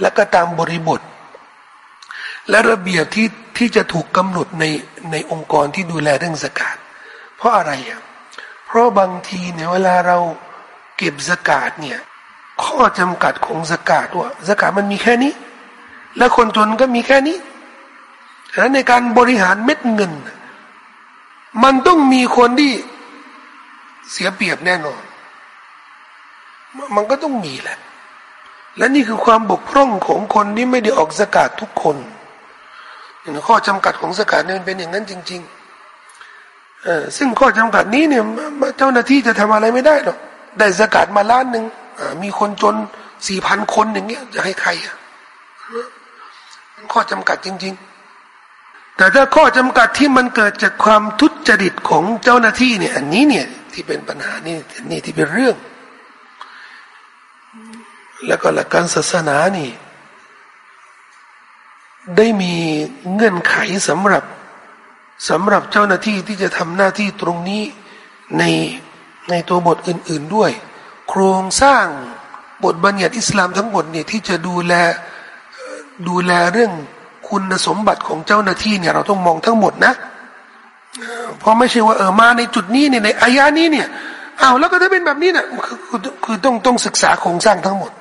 และก็ตามบริบท และระเบียบที่ที่จะถูกกำหนดในในองค์กรที่ดูแลเรื่องสกาดเพราะอะไรอะเพราะบางทีเนี่ยเวลาเราเก็บสกาดเนี่ยข้อจำกัดของสกาดว่าสกาดมันมีแค่นี้ และคนจนก็มีแค่นี้ฉะนั้นในการบริหารเม็ดเงิน มันต้องมีคนที่เสียเปรียบแน่นอน มันก็ต้องมีแหละ และนี่คือความบกพร่องของคนที่ไม่ได้ออกสกาดทุกคนข้อจำกัดของสกาดเนี่ยเป็นอย่างนั้นจริงๆเออซึ่งข้อจำกัดนี้เนี่ยเจ้าหน้าที่จะทำอะไรไม่ได้หรอกได้สกาดมาล้านหนึ่งมีคนจนสี่พันคนอย่างเงี้ยจะให้ใครอะข้อจำกัดจริง ๆ แต่ถ้าข้อจำกัดที่มันเกิดจากความทุจริตของเจ้าหน้าที่เนี่ย อันนี้เนี่ยที่เป็นปัญหานี่นี่ที่เป็นเรื่อง แล้วก็หลักการศาสนานี่ ได้มีเงื่อนไขสำหรับสำหรับเจ้าหน้าที่ที่จะทำหน้าที่ตรงนี้ในในตัวบทอื่น ๆด้วย โครงสร้างบทบัญญัติอิสลามทั้งหมดเนี่ยที่จะดูแลดูแลเรื่อง คุณสมบัติของเจ้าหน้าที่เนี่ยเราต้องมองทั้งหมดนะเพราะไม่ใช่ว่าเออมาในจุดนี้เนี่ยในอายานี้เนี่ยอ้าวแล้วก็ถ้าเป็นแบบนี้เนี่ยคือคือต้องต้องศึกษาโครงสร้างทั้งหมด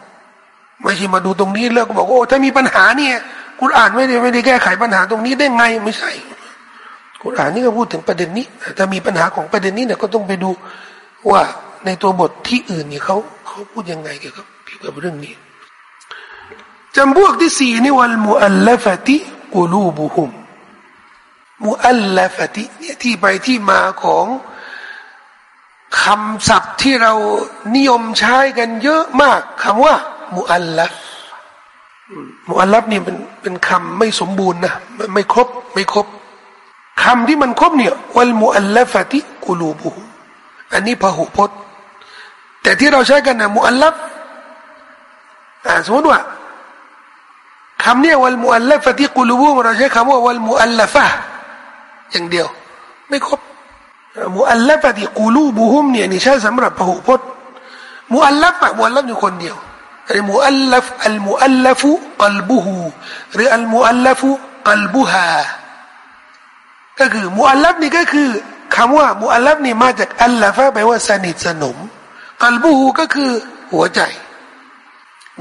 ไม่ใช่มาดูตรงนี้แล้วก็บอกโอ้ถ้ามีปัญหาเนี่ยคุณอ่านไม่ได้ไม่ได้แก้ไขปัญหาตรงนี้ได้ไงไม่ใช่คุณอ่านนี่ก็พูดถึงประเด็นนี้ถ้ามีปัญหาของประเด็นนี้เนี่ยก็ต้องไปดูว่าในตัวบทที่อื่นนี่เขาเขาพูดยังไงเกี่ยวกับเกี่ยวกับเรื่องนี้ จำพวกที่สี่นี่วัลมุอัลลฟติกูลูบุฮุมมุอัลลฟติเนี่ยที่ไปที่มาของคำศัพท์ที่เรานิยมใช้กันเยอะมากคำว่า มุอัลลฟมุอัลลฟนี่เป็นเป็นคำไม่สมบูรณ์นะไม่ครบไม่ครบคำที่มันครบเนี่ยวัลมุอัลลฟติกูลูบุฮุมอันนี้พหุพจน์ แต่ที่เราใช้กันนะมุอัลลัฟอ่าสมมติว่า คำนี้วัลมุอัลลัฟที่กุลูบูเราใช้คำว่าวัลมุอัลลฟะอย่างเดียว ไม่ครบมุอัลลัฟที่กุลูบูฮุมเนี่ยนี่ใช้สำหรับพหุพจน์มุอัลลัฟมุอัลลฟอยู่คนเดียวหรือมุอัลลฟอัลมุอัลลฟุกัลบุฮูหรืออัลมุอัลลฟุกัลบุฮาก็คือมุอัลลฟนี่ก็คือคำว่ามุอัลลฟนี่มาจากอัลลฟะแปลว่าสนิทสนมกัลบูฮูก็คือหัวใจ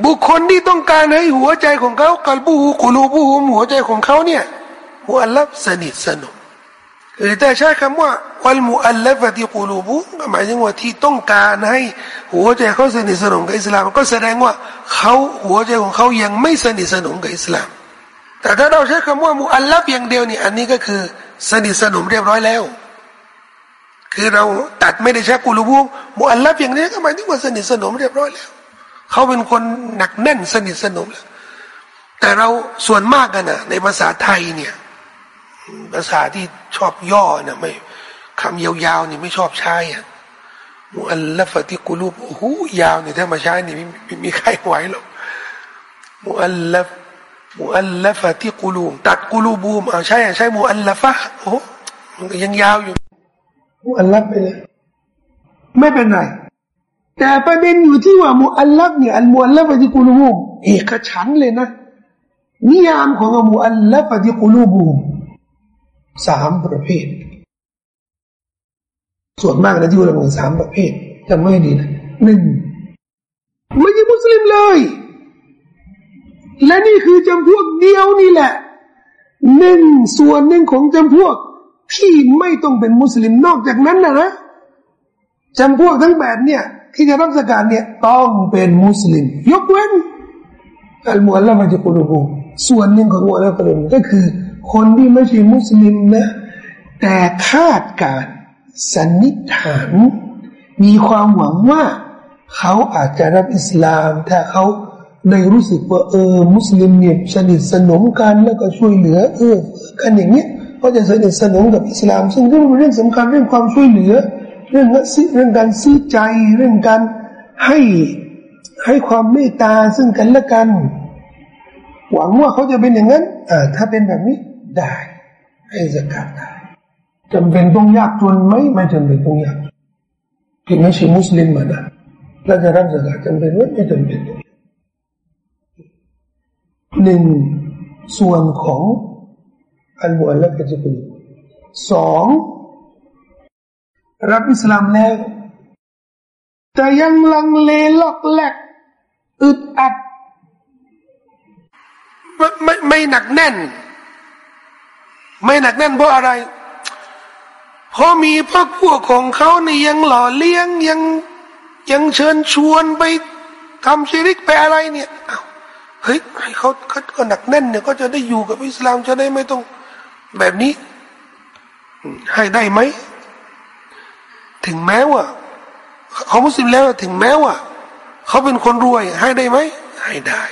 บุคคลที่ต้องการให้หัวใจของเขากัลบูฮูกุลูบูฮูหัวใจของเขาเนี่ยมุอัลลัฟสนิทสนมหรือแต่ใช้คำว่าวัลมุอัลลัฟที่กุลูบูหมายถึงว่าที่ต้องการให้หัวใจเขาสนิทสนมกับอิสลาม ก็แสดงว่าเขาหัวใจของเขายังไม่สนิทสนมกับอิสลาม แต่ถ้าเราใช้คำว่ามุอัลลัฟอย่างเดียวนี่อันนี้ก็คือสนิทสนมเรียบร้อยแล้ว คือเราตัดไม่ได้ใช้กุลูบูมุอัลลัฟอย่างนี้ก็หมายถึงว่าสนิทสนมเรียบร้อยแล้ว เขาเป็นคนหนักแน่นสนิทสนมแล้วแต่เราส่วนมากกันนะในภาษาไทยเนี่ย ภาษาที่ชอบย่อเนี่ยไม่คำยาวๆนี่ไม่ชอบใช้อะมุอัลลัฟที่กุลูบโอ้โหยาวเนี่ยถ้ามาใช้นี่ไม่มีใครไหวหรอกมุอัลลัฟมุอัลลัฟที่กุลูตัดกุลูบูมเอาใช่ใช้มุอัลลัฟะโอ้มันก็ยังยาวอยู่มุอัลลัฟไปเลยไม่เป็นไร แต่ประเด็นอยู่ที่ว่ามุอัลลัฟเนี่ยอัลมุอัลลัฟที่กุลูบูเอกฉันเลยนะ นิยามของมุอัลลัฟที่กุลูบูสามประเภท ส่วนมากนะที่เราบอกสามประเภทจำไม่ดีนะหนึ่งไม่ใช่มุสลิมเลย และนี่คือจำพวกเดียวนี่แหละหนึ่งส่วนหนึ่งของจำพวกที่ไม่ต้องเป็นมุสลิมนอกจากนั้นนะนะจำพวกทั้งแบบเนี่ย ที่จะรับสการเนี่ยต้องเป็นมุสลิม ยกเว้นอัลมุอัลลอฮฺมจะกุลูบูส่วนหนึ่งของมุอัลลอฮฺกุลูก็คือ คนที่ไม่ใช่มุสลิมนะ แต่คาดการสันนิษฐาน มีความหวังว่า เขาอาจจะรับอิสลาม ถ้าเขาได้รู้สึกว่าเออ มุสลิมเนี่ยสนิทสนมกันแล้วก็ช่วยเหลือ เออกันอย่างเนี้ยก็จะสนิทสนมกับอิสลาม ซึ่งเรื่องเรื่องสำคัญเรื่องความช่วยเหลือ เรื่องเรื่องการซื้อใจเรื่องการให้ให้ความเมตตาซึ่งกันและกัน หวังว่าเขาจะเป็นอย่างนั้นอ่าถ้าเป็นแบบนี้ได้ ให้สกัดได้จำเป็นต้องยากจนไหมไม่จำเป็นต้องยากที่ไม่ใช่มุสลิมมานะแล้วจะรับสกัดจำเป็นไหมไม่จำเป็นหนึ่งส่วนของอันบุอัละก็จะเป็นสอง รับอิสลามแล้ว แต่ยังลังเลลอกแหลกอึดอัดไม่ไม่ไม่หนักแน่น ไม่หนักแน่นเพราะอะไร เพราะมีพวกพวกของเขานี่ยังหล่อเลี้ยงยังยังเชิญชวนไปทำชีริกไปอะไรเนี่ยเฮ้ยให้เขาเขาหนักแน่นเนี่ยก็จะได้อยู่กับอิสลามจะได้ไม่ต้องแบบนี้ ให้ได้ไหม ถึงแม้ว่าเขามุสลิมแล้วถึงแม้ว่า เขาเป็นคนรวย ให้ได้ไหมให้ได้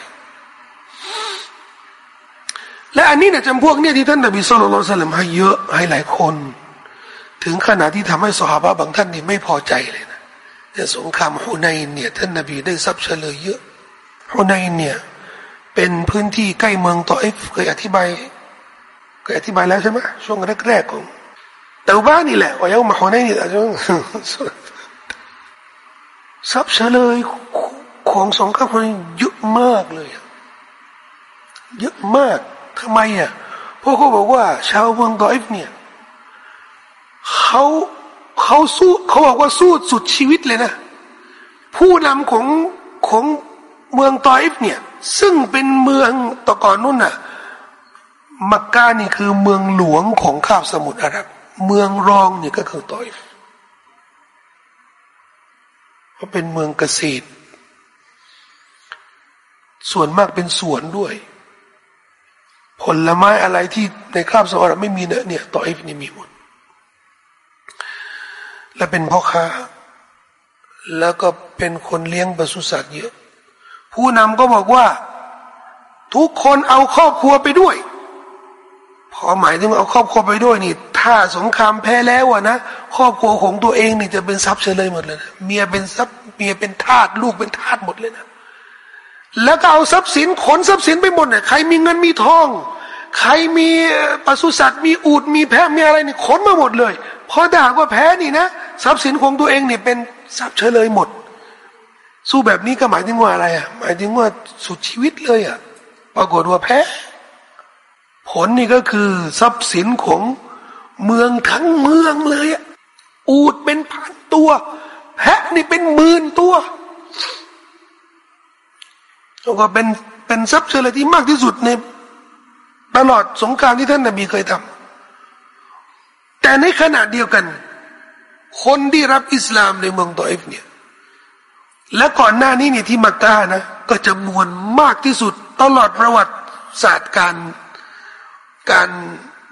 และอันนี้เนี่ยจำพวกเนี่ยที่ท่านนบีสุลต่านสลิมให้เยอะให้หลายคน ถึงขนาดที่ทำให้สหายบางท่านนี่ไม่พอใจเลยนะแต่สงครามฮุนัยน์เนี่ยท่านนบีได้ทรัพย์เชลยเยอะฮุนัยน์เนี่ยเป็นพื้นที่ใกล้เมืองตออิฟเคยอธิบายเคยอธิบายแล้วใช่ไหมช่วงแรกๆของ เตาบะฮฺนี่แหละ وَيَوْمَ حُنَيْنٍ นี่แหละทรัพย์เชลยของสงครามฮุนัยน์เยอะมากเลยเยอะมากทำไมอะเพราะเขาบอกว่า ชาวเมืองตออิฟเนี่ยเขาเขาสู้เขาบอกว่าสู้สุดชีวิตเลยนะ ผู้นำของของเมืองตออิฟเนี่ย ซึ่งเป็นเมืองตะก่อนนู่นน่ะ มักกะนี่คือเมืองหลวงของคาบสมุทรอาหรับ เมืองรองเนี่ยก็คือตออิฟเพราะเป็นเมืองเกษตร ส่วนมากเป็นสวนด้วย ผลไม้อะไรที่ในคาบสมุทรรับไม่มีเนี่ยตออิฟนี่มีหมด และเป็นพ่อค้า แล้วก็เป็นคนเลี้ยงปศุสัตว์เยอะ ผู้นำก็บอกว่า ทุกคนเอาครอบครัวไปด้วย พอหมายถึงเอาครอบครัวไปด้วยนี่ ถ้าสงครามแพ้แล้วอะนะครอบครัวของตัวเองนี่จะเป็นทรัพย์เฉลยหมดเลยนะเมียเป็นทรัพย์เมียเป็นทาสลูกเป็นทาสหมดเลยนะแล้วก็เอาทรัพย์สินขนทรัพย์สินไปหมดเนี่ยใครมีเงินมีทอง ใครมีปศุสัตว์มีอูดมีแพะมีอะไรนี่ขนมาหมดเลยพอถ้าหากว่าแพ้นี่นะทรัพย์สินของตัวเองนี่เป็นทรัพย์เฉลยหมด สู้แบบนี้ก็หมายถึงว่าอะไรอะหมายถึงว่าสุดชีวิตเลยอะปรากฏว่าแพ้ ผลนี่ก็คือทรัพย์สินของเมืองทั้งเมืองเลยอะอูดเป็นพันตัว แพะนี่เป็นหมื่นตัวแล้วก็เป็นเป็นทรัพย์เฉลยที่มากที่สุดในตลอดสงครามที่ท่านนาบีเคยทำแต่ในขณะเดียวกัน คนที่รับอิสลามในเมืองตออิฟเนี่ยและก่อนหน้านี้เนี่ยที่มักกะนะก็จำนวนมากที่สุดตลอดประวัติศาสตร์การ การ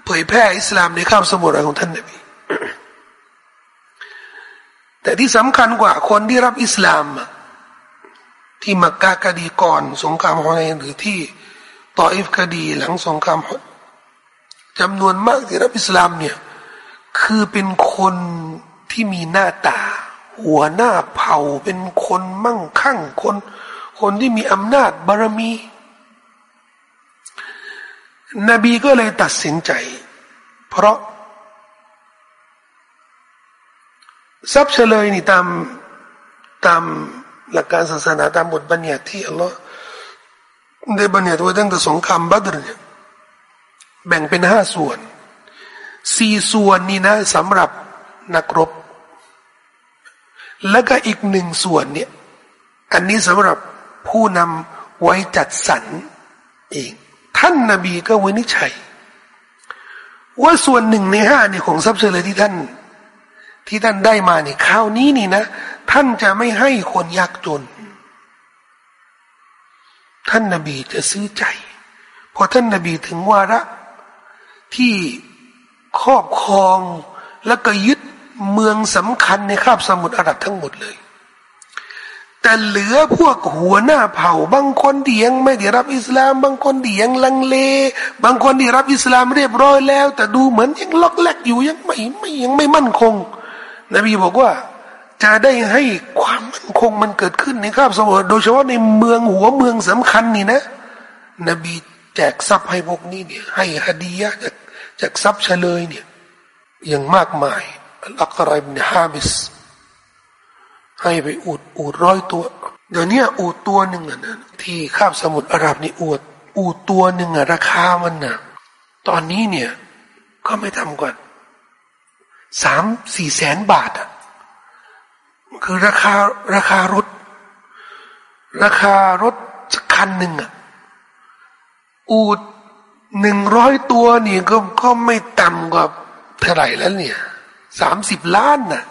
เผยแพร่อิสลามในข้ามสมุทรของท่านนบีแต่ที่สำคัญกว่าคนที่รับอิสลาม ที่มักกะกดีก่อนสงครามฮุนายนหรือที่ต่ออิฟกดีหลังสงครามจำนวนมากที่รับอิสลามเนี่ยคือเป็นคนที่มีหน้าตา หัวหน้าเผ่าเป็นคนมั่งคั่งคน คนที่มีอำนาจบารมี นบีก็เลยตัดสินใจ เพราะทรัพย์เฉลยนี่ตามตามหลักการศาสนาตามบทบัญญัติที่อัลลอฮ์ได้บัญญัติไว้ตั้งแต่สงครามบัตรเนี่ยแบ่งเป็นห้าส่วนสี่ส่วนนี่นะสำหรับนักรบ แล้วก็อีกหนึ่งส่วนเนี่ยอันนี้สำหรับผู้นำไว้จัดสรรเอง ท่านนาบีก็วินิจฉัย ว่าส่วนหนึ่งในห้าเนี่ยของทรัพย์สินเลยที่ท่าน ที่ท่านได้มาเนี่ยคราวนี้นี่นะ ท่านจะไม่ให้คนยากจน ท่านนาบีจะซื้อใจพอท่านนาบีถึงวาระที่ครอบครองแล้วก็ยึดเมืองสำคัญในคาบสมุทรอาหรับทั้งหมดเลย แต่เหลือพวกหัวหน้าเผ่า บางคนที่ยังไม่ได้รับอิสลาม บางคนที่ยังลังเล บางคนที่รับอิสลามเรียบร้อยแล้ว แต่ดูเหมือนยังล็อกแลกอยู่ยังไม่ไม่ยังไม่มั่นคง นบีบอกว่าจะได้ให้ความมั่นคงมันเกิดขึ้นในคาบสมุทรโดยเฉพาะในเมืองหัวเมืองสำคัญนี่นะ นบีแจกทรัพย์ให้พวกนี้เนี่ยให้ฮดียะจากจากทรัพย์เฉลยเนี่ยอย่างมากมายอัลกรายบินฮาบิส ให้ไปอูดอูดร้อยตัว เดี๋ยวนี้อูดตัวหนึ่งอะนะที่คาบสมุทรอาหรับนี่อูดอูดตัวหนึ่งอะราคามันนะตอนนี้เนี่ย ก็ไม่ทำกว่าสามสี่แสนบาทอะคือราคาราคารถ ราคารถสักคันหนึ่งอะอูดหนึ่งร้อยตัวนี่ก็ก็ไม่ต่ำกว่าเท่าไหร่แล้วเนี่ยสามสิบล้านน่ะ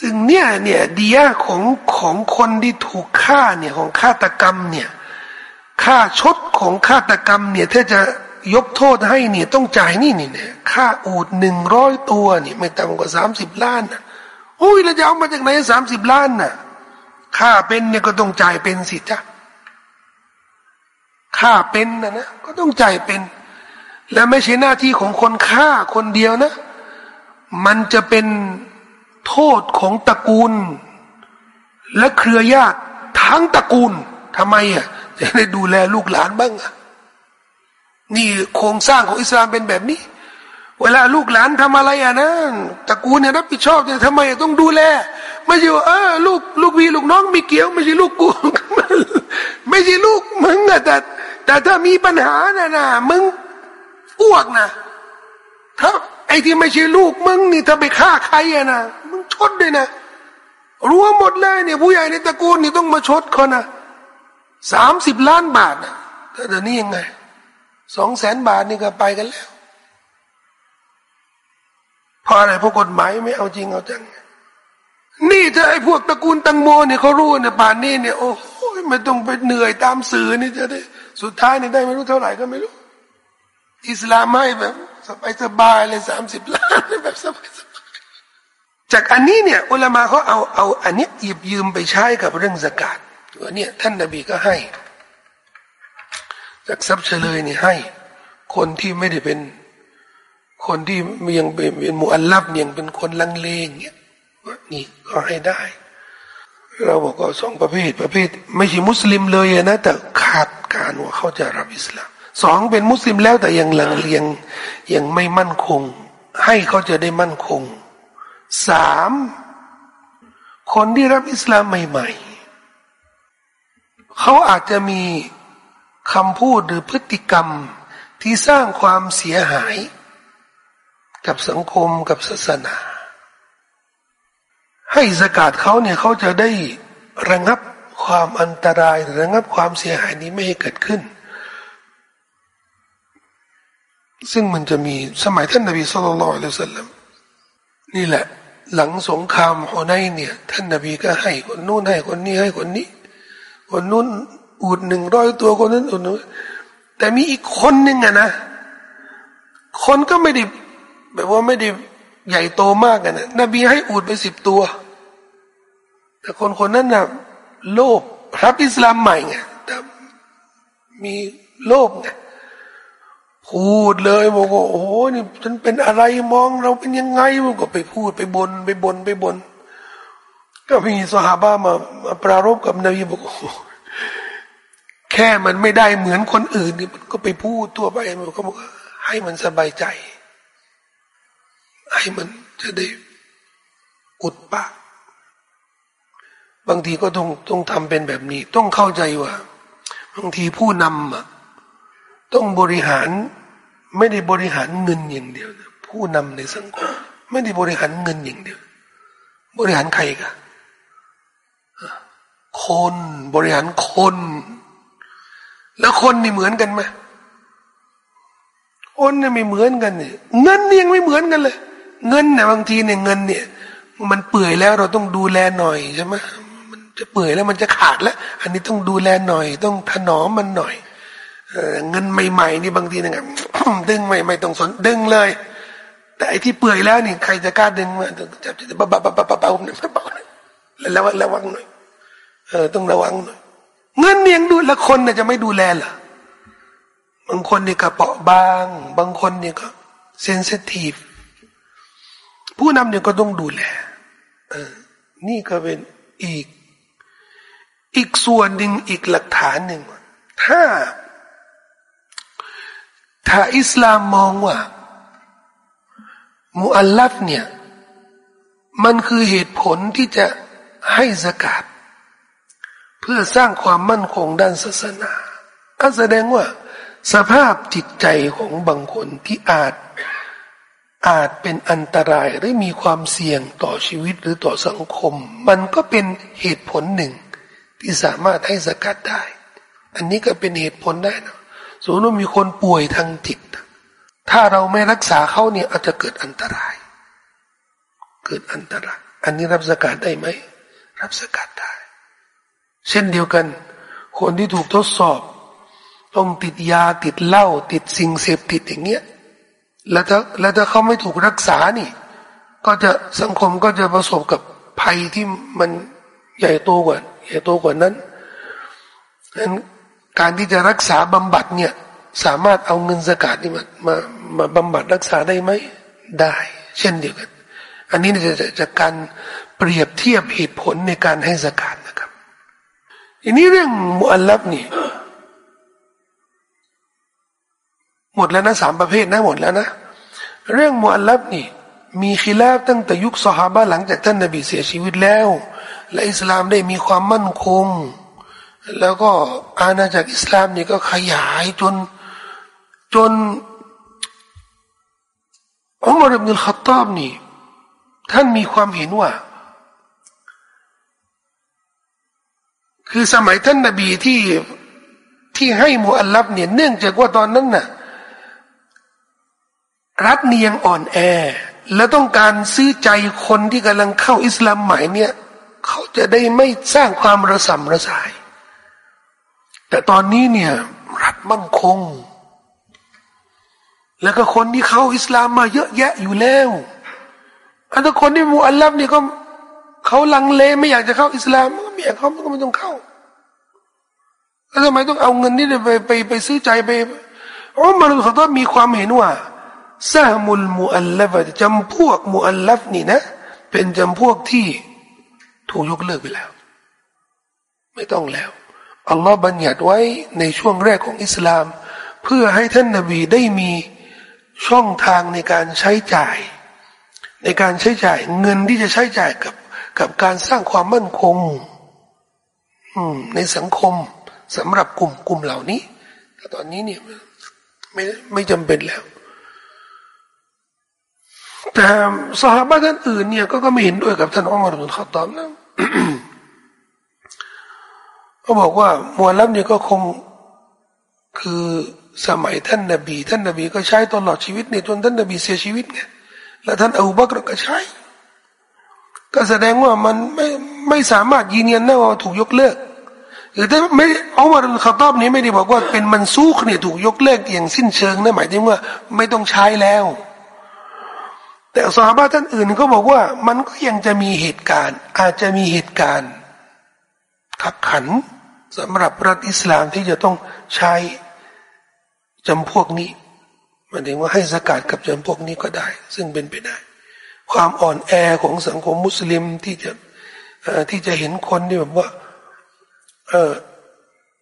ซึ่งเนี่ยเนี่ยดียของของคนที่ถูกฆ่าเนี่ยของฆาตกรรมเนี่ยค่าชดของฆาตกรรมเนี่ยถ้าจะยกโทษให้เนี่ยต้องจ่ายนี่นี่เนี่ยค่าอูดหนึ่งร้อยตัวนี่ไม่ต่ำกว่าสามสิบล้านนะโอ้ยเราจะเอามาจากไหนสามสิบล้านน่ะค่าเป็นเนี่ยก็ต้องจ่ายเป็นสิจ้ะค่าเป็นนะนะก็ต้องจ่ายเป็น และไม่ใช่หน้าที่ของคนฆ่าคนเดียวนะ มันจะเป็น โทษของตระกูล และเครือญาติทั้งตระกูลทำไมอะจะได้ดูแลลูกหลานบ้างอะนี่โครงสร้างของอิสลามเป็นแบบนี้ เวลาลูกหลานทำอะไรอะนะตระกูลเนี่ยรับผิดชอบเนี่ยทำไมต้องดูแล ไม่ใช่ว่าเออลูกลูกพี่ลูกน้องมีเกี่ยว ไม่ใช่ลูกกูไม่ใช่ลูกมึงอะแต่แต่ถ้ามีปัญหาน่ะนะมึงอ้วกนะถ้า ไอ้ที่ไม่ใช่ลูกมึงนี่ถ้าไปฆ่าใครอะนะมึงชดเลยนะรู้หมดเลยเนี่ยผู้ใหญ่ในตระกูลนี่ต้องมาชดเขานะสามสิบล้านบาทนะถ้าเดี๋ยวนี้ยังไงสองแสนบาทนี่ก็ไปกันแล้วเพราะอะไรเพราะกฎหมายไม่เอาจริงเอาจัง นี่ถ้าไอ้พวกตระกูลตังโมเนี่ยเขารู้เนี่ยป่านนี้เนี่ยโอ้ยไม่ต้องไปเหนื่อยตามสื่อนี่จะได้ สุดท้ายเนี่ยได้ไม่รู้เท่าไหร่ก็ไม่รู้ อิสลามให้แบบสบายสบายเลยสามสิบล้านแบบสบายสบายจากอันนี้เนี่ยอุลามาเขาเอาเอาอันนี้หยิบยืมไปใช้กับเรื่องสกาดว่าเนี่ยท่านนบีก็ให้ จากทรัพย์เฉลยนี่ให้ คนที่ไม่ได้เป็น คนที่ยังเป็นเป็นมุอัลลับยังเป็นคนลังเลงเนี่ยนี่ก็ให้ได้ เราบอกก็สองประเภทประเภท ไม่ใช่มุสลิมเลยนะแต่ขาดการว่าเขาจะรับอิสลาม สองเป็นมุสลิมแล้วแต่ยังลังเลียงยังไม่มั่นคง ให้เขาจะได้มั่นคงสามคนที่รับอิสลามใหม่ ๆเขาอาจจะมีคำพูดหรือพฤติกรรมที่สร้างความเสียหาย กับสังคมกับศาสนา ให้สกาดเขาเนี่ยเขาจะได้ระงับความอันตรายระงับความเสียหายนี้ไม่ให้เกิดขึ้น ซึ่งมันจะมีสมัยท่านนบีสุลต่านละสัลลัมนี่แหละ หลังสงครามฮอนายเนี่ย ท่านนบีก็ให้คนนู้นให้คนนี้ให้คนนี้ คนนู้นอูดหนึ่งร้อยตัวคนนั้นอูดนู้นแต่มีอีกคนหนึ่งอะนะ คนก็ไม่ได้แบบว่าไม่ได้ใหญ่โตมากกันะนบีให้อูดไปสิบตัว แต่คนคนนั้นนะ่ะโลภรับอิสลามใหม่ไงแต่มีโลภไง พูดเลยบอกว่าโอ้โหนี่ฉันเป็นอะไรมองเราเป็นยังไงมันก็ไปพูดไปบนไปบนไปบน ก็มีสหาบ้ามามาปรารบกับนบีบอกแค่มันไม่ได้เหมือนคนอื่นนี่มันก็ไปพูดตัวไปมันก็บอกให้มันสบายใจ ให้มันจะได้อุดปากบางทีก็ต้องต้องทำเป็นแบบนี้ ต้องเข้าใจว่า บางทีผู้นำอะ ต้องบริหารไม่ได้บริหารเงินอย่างเดียว ผู้นำในสังคมไม่ได้บริหารเงินอย่างเดียว บริหารใครกันคนบริหารคน แล้วคนนี่เหมือนกันไหมคนเนี่ยไม่เหมือนกันเนี่ยเงินนี่ยังไม่เหมือนกันเลย เงินเนี่ยบางทีเนี่ยเงินเนี่ย มันเปื่อยแล้วเราต้องดูแลหน่อยใช่ไหมมันจะเปื่อยแล้วมันจะขาดแล้ว อันนี้ต้องดูแลหน่อย ต้องถนอมมันหน่อย เงินใหม่ๆนี่บางทีนะครับดึงไม่ไม่ต้องสนดึงเลย แต่ไอ้ที่เปื่อยแล้วนี่ใครจะกล้าดึงมาจับจะบ้าบ้าบ้าบ้าบ้าเนี่ยบ้าแล้วระวังหน่อยเออต้องระวังหน่อยเงินเนียงดูละคนน่ยจะไม่ดูแลเหรอบางคนเนี่ยกระเปาะบาง บางคนเนี่ยก็เซนซิทีฟผู้นำเนี่ยก็ต้องดูแลเออนี่ก็เป็นอีก อีกส่วนหนึ่งอีกหลักฐานหนึ่งถ้า ถ้าอิสลามมองว่า มุอัลลัฟเนี่ย มันคือเหตุผลที่จะให้สกาดเพื่อสร้างความมั่นคงด้านศาสนาก็แสดงว่า สภาพจิตใจของบางคนที่อาจอาจเป็นอันตรายหรือมีความเสี่ยงต่อชีวิตหรือต่อสังคม มันก็เป็นเหตุผลหนึ่งที่สามารถให้สกัดได้ อันนี้ก็เป็นเหตุผลได้นะ สมมติมีคนป่วยทางจิต ถ้าเราไม่รักษาเขาเนี่ยอาจจะเกิดอันตราย เกิดอันตราย อันนี้รับสกัดได้ไหม รับสกัดได้ เช่นเดียวกัน คนที่ถูกทดสอบ ต้องติดยาติดเหล้าติดสิ่งเสพติดอย่างเงี้ย แล้วถ้าแล้วถ้าเขาไม่ถูกรักษานี่ ก็จะสังคมก็จะประสบกับภัยที่มันใหญ่โตกว่าใหญ่โตกว่านั้นนั้น การที่จะรักษาบำบัดเนี่ย สามารถเอาเงินสกัดนี่มามามาบำบัดรักษาได้ไหมได้ เช่นเดียวกัน อันนี้จะจะจากการเปรียบเทียบเหตุผลในการให้สกัดนะครับอันนี้เรื่องมุอัลลับนี่หมดแล้วนะสามประเภทนะหมดแล้วนะเรื่องมุอัลลับนี่ มีขีลาบตั้งแต่ยุคสฮาบะหลังจากท่านนบีเสียชีวิตแล้ว และอิสลามได้มีความมั่นคง แล้วก็อาณาจักรอิสลามนี่ก็ขยายจนจนอุมารอิบนุลขัตตาบนี่ท่านมีความเห็นว่า คือสมัยท่านนบีที่ที่ให้มุอัลลับเนี่ยเนื่องจากว่าตอนนั้นน่ะรัฐเนียงอ่อนแอ และต้องการซื้อใจคนที่กำลังเข้าอิสลามใหม่เนี่ย เขาจะได้ไม่สร้างความระสำระสาย แต่ตอนนี้เนี่ย รัฐมั่นคง แล้วก็คนที่เข้าอิสลามมาเยอะแยะอยู่แล้วอันถ้าคนที่มูอัลลัฟนี่ก็เขาลังเลไม่อยากจะเข้าอิสลามไม่อยากเขาก็ไม่ต้องเข้าแล้วทำไมต้องเอาเงินนี่ไปไปไปซื้อใจไปอ๋อมารุขต้องมีความเห็นว่าซามุลมุอัลลัฟจำพวกมุอัลลัฟนี่นะ เป็นจำพวกที่ถูกยกเลิกไปแล้ว ไม่ต้องแล้ว อัลลอฮ์บัญญัติไว้ในช่วงแรกของอิสลาม เพื่อให้ท่านนาบีได้มีช่องทางในการใช้จ่าย ในการใช้จ่ายเงินที่จะใช้จ่ายกับกับการสร้างความมั่นคงในสังคมสำหรับกลุ่มกลุ่มเหล่านี้ แต่ตอนนี้เนี่ยไม่ไม่จำเป็นแล้ว แต่สหายท่านอื่นเนี่ยก็ก็ไม่เห็นด้วยกับท่านอุมารบุนขัตตามนะ เขาบอกว่ามัวลับเนี่ยก็คงคือสมัยท่านนบี ท่านนบีก็ใช้ตลอดชีวิตเนี่ยจนท่านนบีเสียชีวิตไงแล้วท่านอูบักรก็ใช้ ก็แสดงว่ามันไม่ไม่สามารถยืนยันได้ว่าถูกยกเลิกหรือถ้าไม่อุมารบุนขัตอบนี้ไม่ได้บอกว่าเป็นมันซูขเนี่ยถูกยกเลิกอย่างสิ้นเชิงนะหมายถึงว่าไม่ต้องใช้แล้ว แต่สหายท่านอื่นก็บอกว่ามันก็ยังจะมีเหตุการณ์ อาจจะมีเหตุการณ์ขับขัน สำหรับรัฐอิสลามที่จะต้องใช้จำพวกนี้หมันถึงว่าให้สกัดกับจำพวกนี้ก็ได้ ซึ่งเป็นไปได้ ความอ่อนแอของสังคมมุสลิมที่จะที่จะเห็นคนที่แบบว่าเออ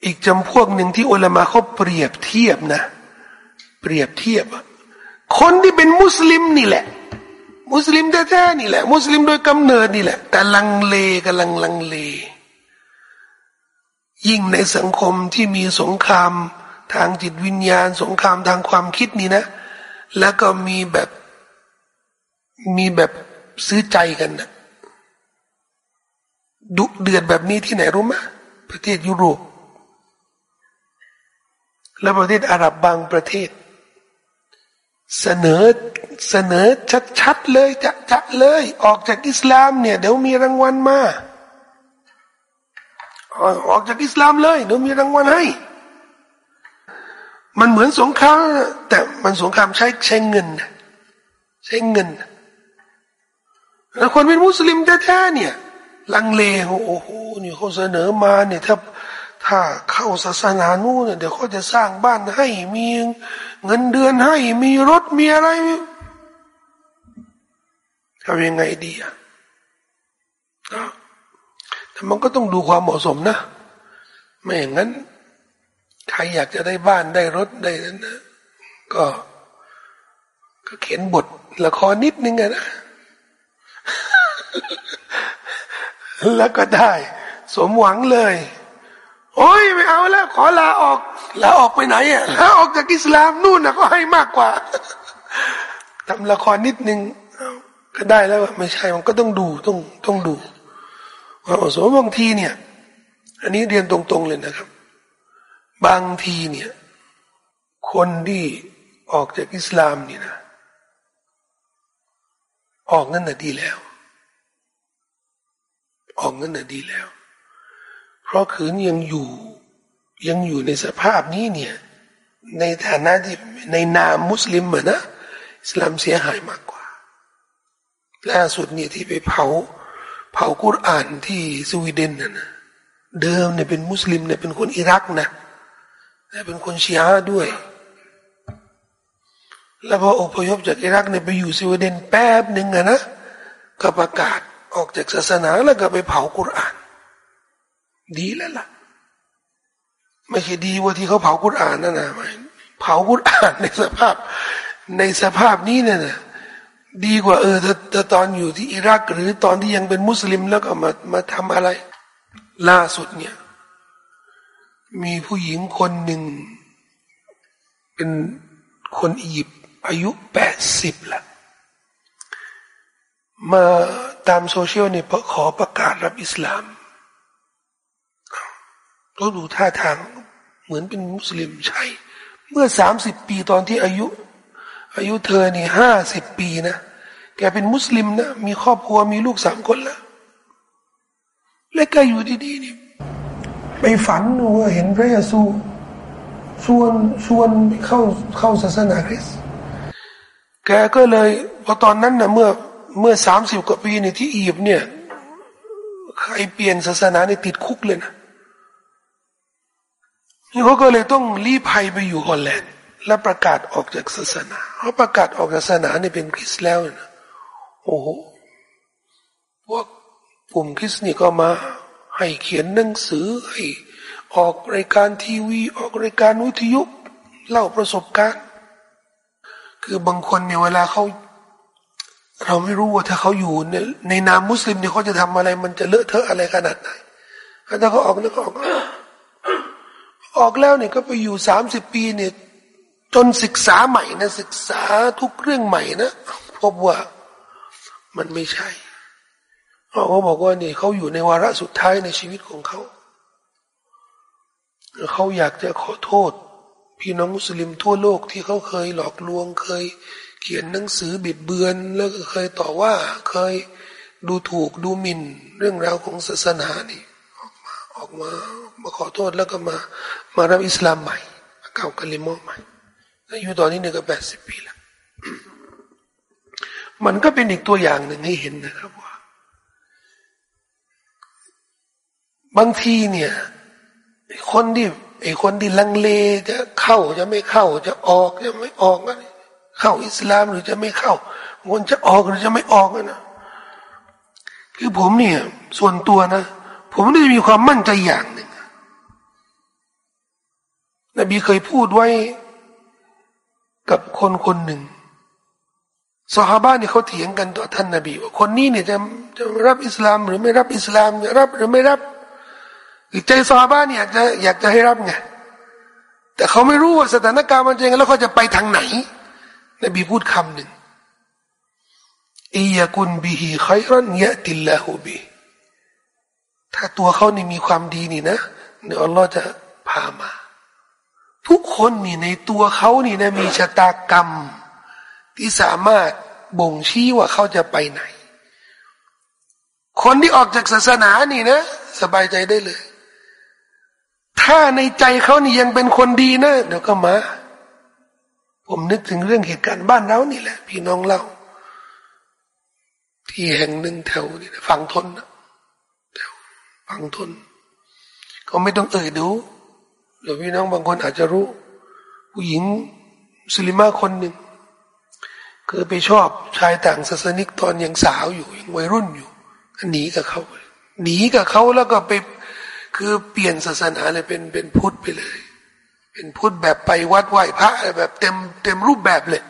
อีกจำพวกหนึ่งที่อุลามะเขาเปรียบเทียบนะ เปรียบเทียบคนที่เป็นมุสลิมนี่แหละ มุสลิมแท้ๆนี่แหละ มุสลิมโดยกำเนิดนี่แหละ แต่ลังเลกำลังลังเล ยิ่งในสังคมที่มีสงครามทางจิตวิญญาณ สงครามทางความคิดนี่นะ แล้วก็มีแบบมีแบบซื้อใจกันนะดุเดือดแบบนี้ที่ไหนรู้ไหมประเทศยุโรป และประเทศอาหรับบางประเทศ เสนอเสนอชัดๆเลยจะจะเลย ออกจากอิสลามเนี่ย เดี๋ยวมีรางวัลมา ออกจากอิสลามเลยเดี๋ยวมีรางวัลให้ มันเหมือนสงครามแต่มันสงครามใช้ใช้เงิน ใช้เงินแล้วคนเป็นมุสลิมแท้ๆเนี่ย ลังเลโอ้โหนี่เขาเสนอมาเนี่ยถ้าถ้าเข้าศาสนานู้นเดี๋ยวเขาจะสร้างบ้านให้มีเงินเดือนให้ มีรถมีอะไรทำยังไงดีอะ แต่มันก็ต้องดูความเหมาะสมนะ ไม่อย่างนั้น ใครอยากจะได้บ้านได้รถได้นั้นนะก็ก็เขียนบทละครนิดนึงนะ แล้วก็ได้ สมหวังเลย โอ้ยไม่เอาแล้ว ขอลาออก ลาออกไปไหนอะลาออกจากอิสลามนู่นนะก็ให้มากกว่าทำละครนิดนึงก็ได้แล้วไม่ใช่มันก็ต้องดูต้องต้องดู ว่าสมบางทีเนี่ย อันนี้เรียนตรงๆเลยนะครับ บางทีเนี่ย คนที่ออกจากอิสลามนี่นะ ออกนั่นน่ะดีแล้ว ออกนั่นน่ะดีแล้ว เพราะขืนยังอยู่ยังอยู่ในสภาพนี้เนี่ย ในฐานะที่ในนามมุสลิมเหมือนนะอิสลามเสียหายมากกว่าล่าสุดเนี่ยที่ไปเผา เผากุรอานที่สวีเดนน่ะนะเดิมเนี่ยเป็นมุสลิมเนี่ยเป็นคนอิรักนะแต่เป็นคนชีอะด้วย แล้วพออพยพจากอิรักเนี่ยไปอยู่สวีเดนแป๊บหนึ่งอะนะก็ประกาศออกจากศาสนาแล้วก็ไปเผากุรอาน ดีแล้วล่ะ ไม่ใช่ดีว่าที่เขาเผากุรอานนั่นนะเผากุรอานในสภาพ ในสภาพนี้เนี่ยนะ ดีกว่าเออถ้าตอนอยู่ที่อิรัก หรือตอนที่ยังเป็นมุสลิมแล้วก็มามาทำอะไร ล่าสุดเนี่ย มีผู้หญิงคนหนึ่ง เป็นคนอียิปต์อายุแปดสิบละมาตามโซเชียลเนี่ยขอประกาศรับอิสลามก็ดูท่าทางเหมือนเป็นมุสลิมใช่ เมื่อสามสิบปีตอนที่อายุ อายุเธอนี่ห้าสิบปีนะแกเป็นมุสลิมนะมีครอบครัวมีลูกสามคนแล้วและแกอยู่ดีๆนี่ไปฝันว่าเห็นพระเยซูชวนชวนเข้าเข้าศาสนาคริสต์แกก็เลยพอตอนนั้นนะเมื่อเมื่อสามสิบกว่าปีนี่ที่อียิปต์เนี่ยใครเปลี่ยนศาสนาในติดคุกเลยนะนี่เขาก็เลยต้องรีภัยไปอยู่ฮอลแลนด์ และประกาศออกจากศาสนาเขาะประกาศออกจากศาสนาเนี่ยเป็นคริสต์แล้วนะโอ้โหพวกกลุ่มคริสต์นี่ก็มาให้เขียนหนังสือให้ออกรายการทีวี ออกรายการวิทยุเล่าประสบการณ์ คือบางคนเนี่ยเวลาเขาเราไม่รู้ว่าถ้าเขาอยู่ในในนามมุสลิมเนี่ยเขาจะทำอะไร มันจะเลอะเทอะอะไรขนาดไหนถ้าเขาออกแล้วก็ออก ออกแล้วเนี่ยก็ไปอยู่สามสิบปีเนี่ย จนศึกษาใหม่นะศึกษาทุกเรื่องใหม่นะพบว่ามันไม่ใช่เขาบอกว่านี่เขาอยู่ในวาระสุดท้ายในชีวิตของเขาเขาอยากจะขอโทษ พี่น้องมุสลิมทั่วโลกที่เขาเคยหลอกลวง เคยเขียนหนังสือบิดเบือน แล้วก็เคยต่อว่า เคยดูถูกดูหมิ่น เรื่องราวของศาสนานี่ออกมาออกมามาขอโทษแล้วก็มามารับอิสลามใหม่เก่ากะลิมอใหม่ อายุตอนนี้เนี่ยก็แปดสิบปีแล้ว มันก็เป็นอีกตัวอย่างหนึ่งให้เห็นนะครับว่า บางทีเนี่ยคนที่ไอ้คนที่ลังเลจะเข้าจะไม่เข้า จะออกจะไม่ออกนะเข้าอิสลามหรือจะไม่เข้าคนจะออกหรือจะไม่ออกนะคือผมเนี่ยส่วนตัวนะ ผมได้มีความมั่นใจอย่างหนึ่งนบีเคยพูดไว้ กับคนคนหนึ่งสหบ้านนี่เขาเถียงกันต่อท่านนบีว่าคนนี้เนี่ยจะจะรับอิสลามหรือไม่รับอิสลามจะรับหรือไม่รับใจสหบ้านเนี่ยอยากจะอยากจะให้รับไงแต่เขาไม่รู้ว่าสถานการณ์มันจะยังไงแล้วเขาจะไปทางไหน นบีพูดคำหนึ่งอียกุนบิฮิครันยะติลลาหูบีถ้าตัวเขานี่มีความดีนี่นะเดี๋ยวอัลลอฮ์จะพามา ทุกคนนี่ในตัวเขานี่นะมีชะตากรรม ที่สามารถบ่งชี้ว่าเขาจะไปไหน คนที่ออกจากศาสนานี่นะ สบายใจได้เลย ถ้าในใจเขานี่ยังเป็นคนดีนะเดี๋ยวก็มา ผมนึกถึงเรื่องเหตุการณ์บ้านเรานี่แหละ พี่น้องเราที่แห่งหนึ่งแถวนี่ฝั่งทนนะฟังทน ก็ไม่ต้องเอ่ยดู หรือพี่น้องบางคนอาจจะรู้ ผู้หญิงสุลิมาคนหนึ่งคือไปชอบชายต่างศาสนิกตอนยังสาวอยู่ยังวัยรุ่นอยู่หนีกับเขาหนีกับเขาแล้วก็ไปคือเปลี่ยนศาสนาเลยเป็นเป็นพุทธไปเลย เป็นพุทธแบบไปวัดไหว้พระแบบเต็มเต็มรูปแบบเลย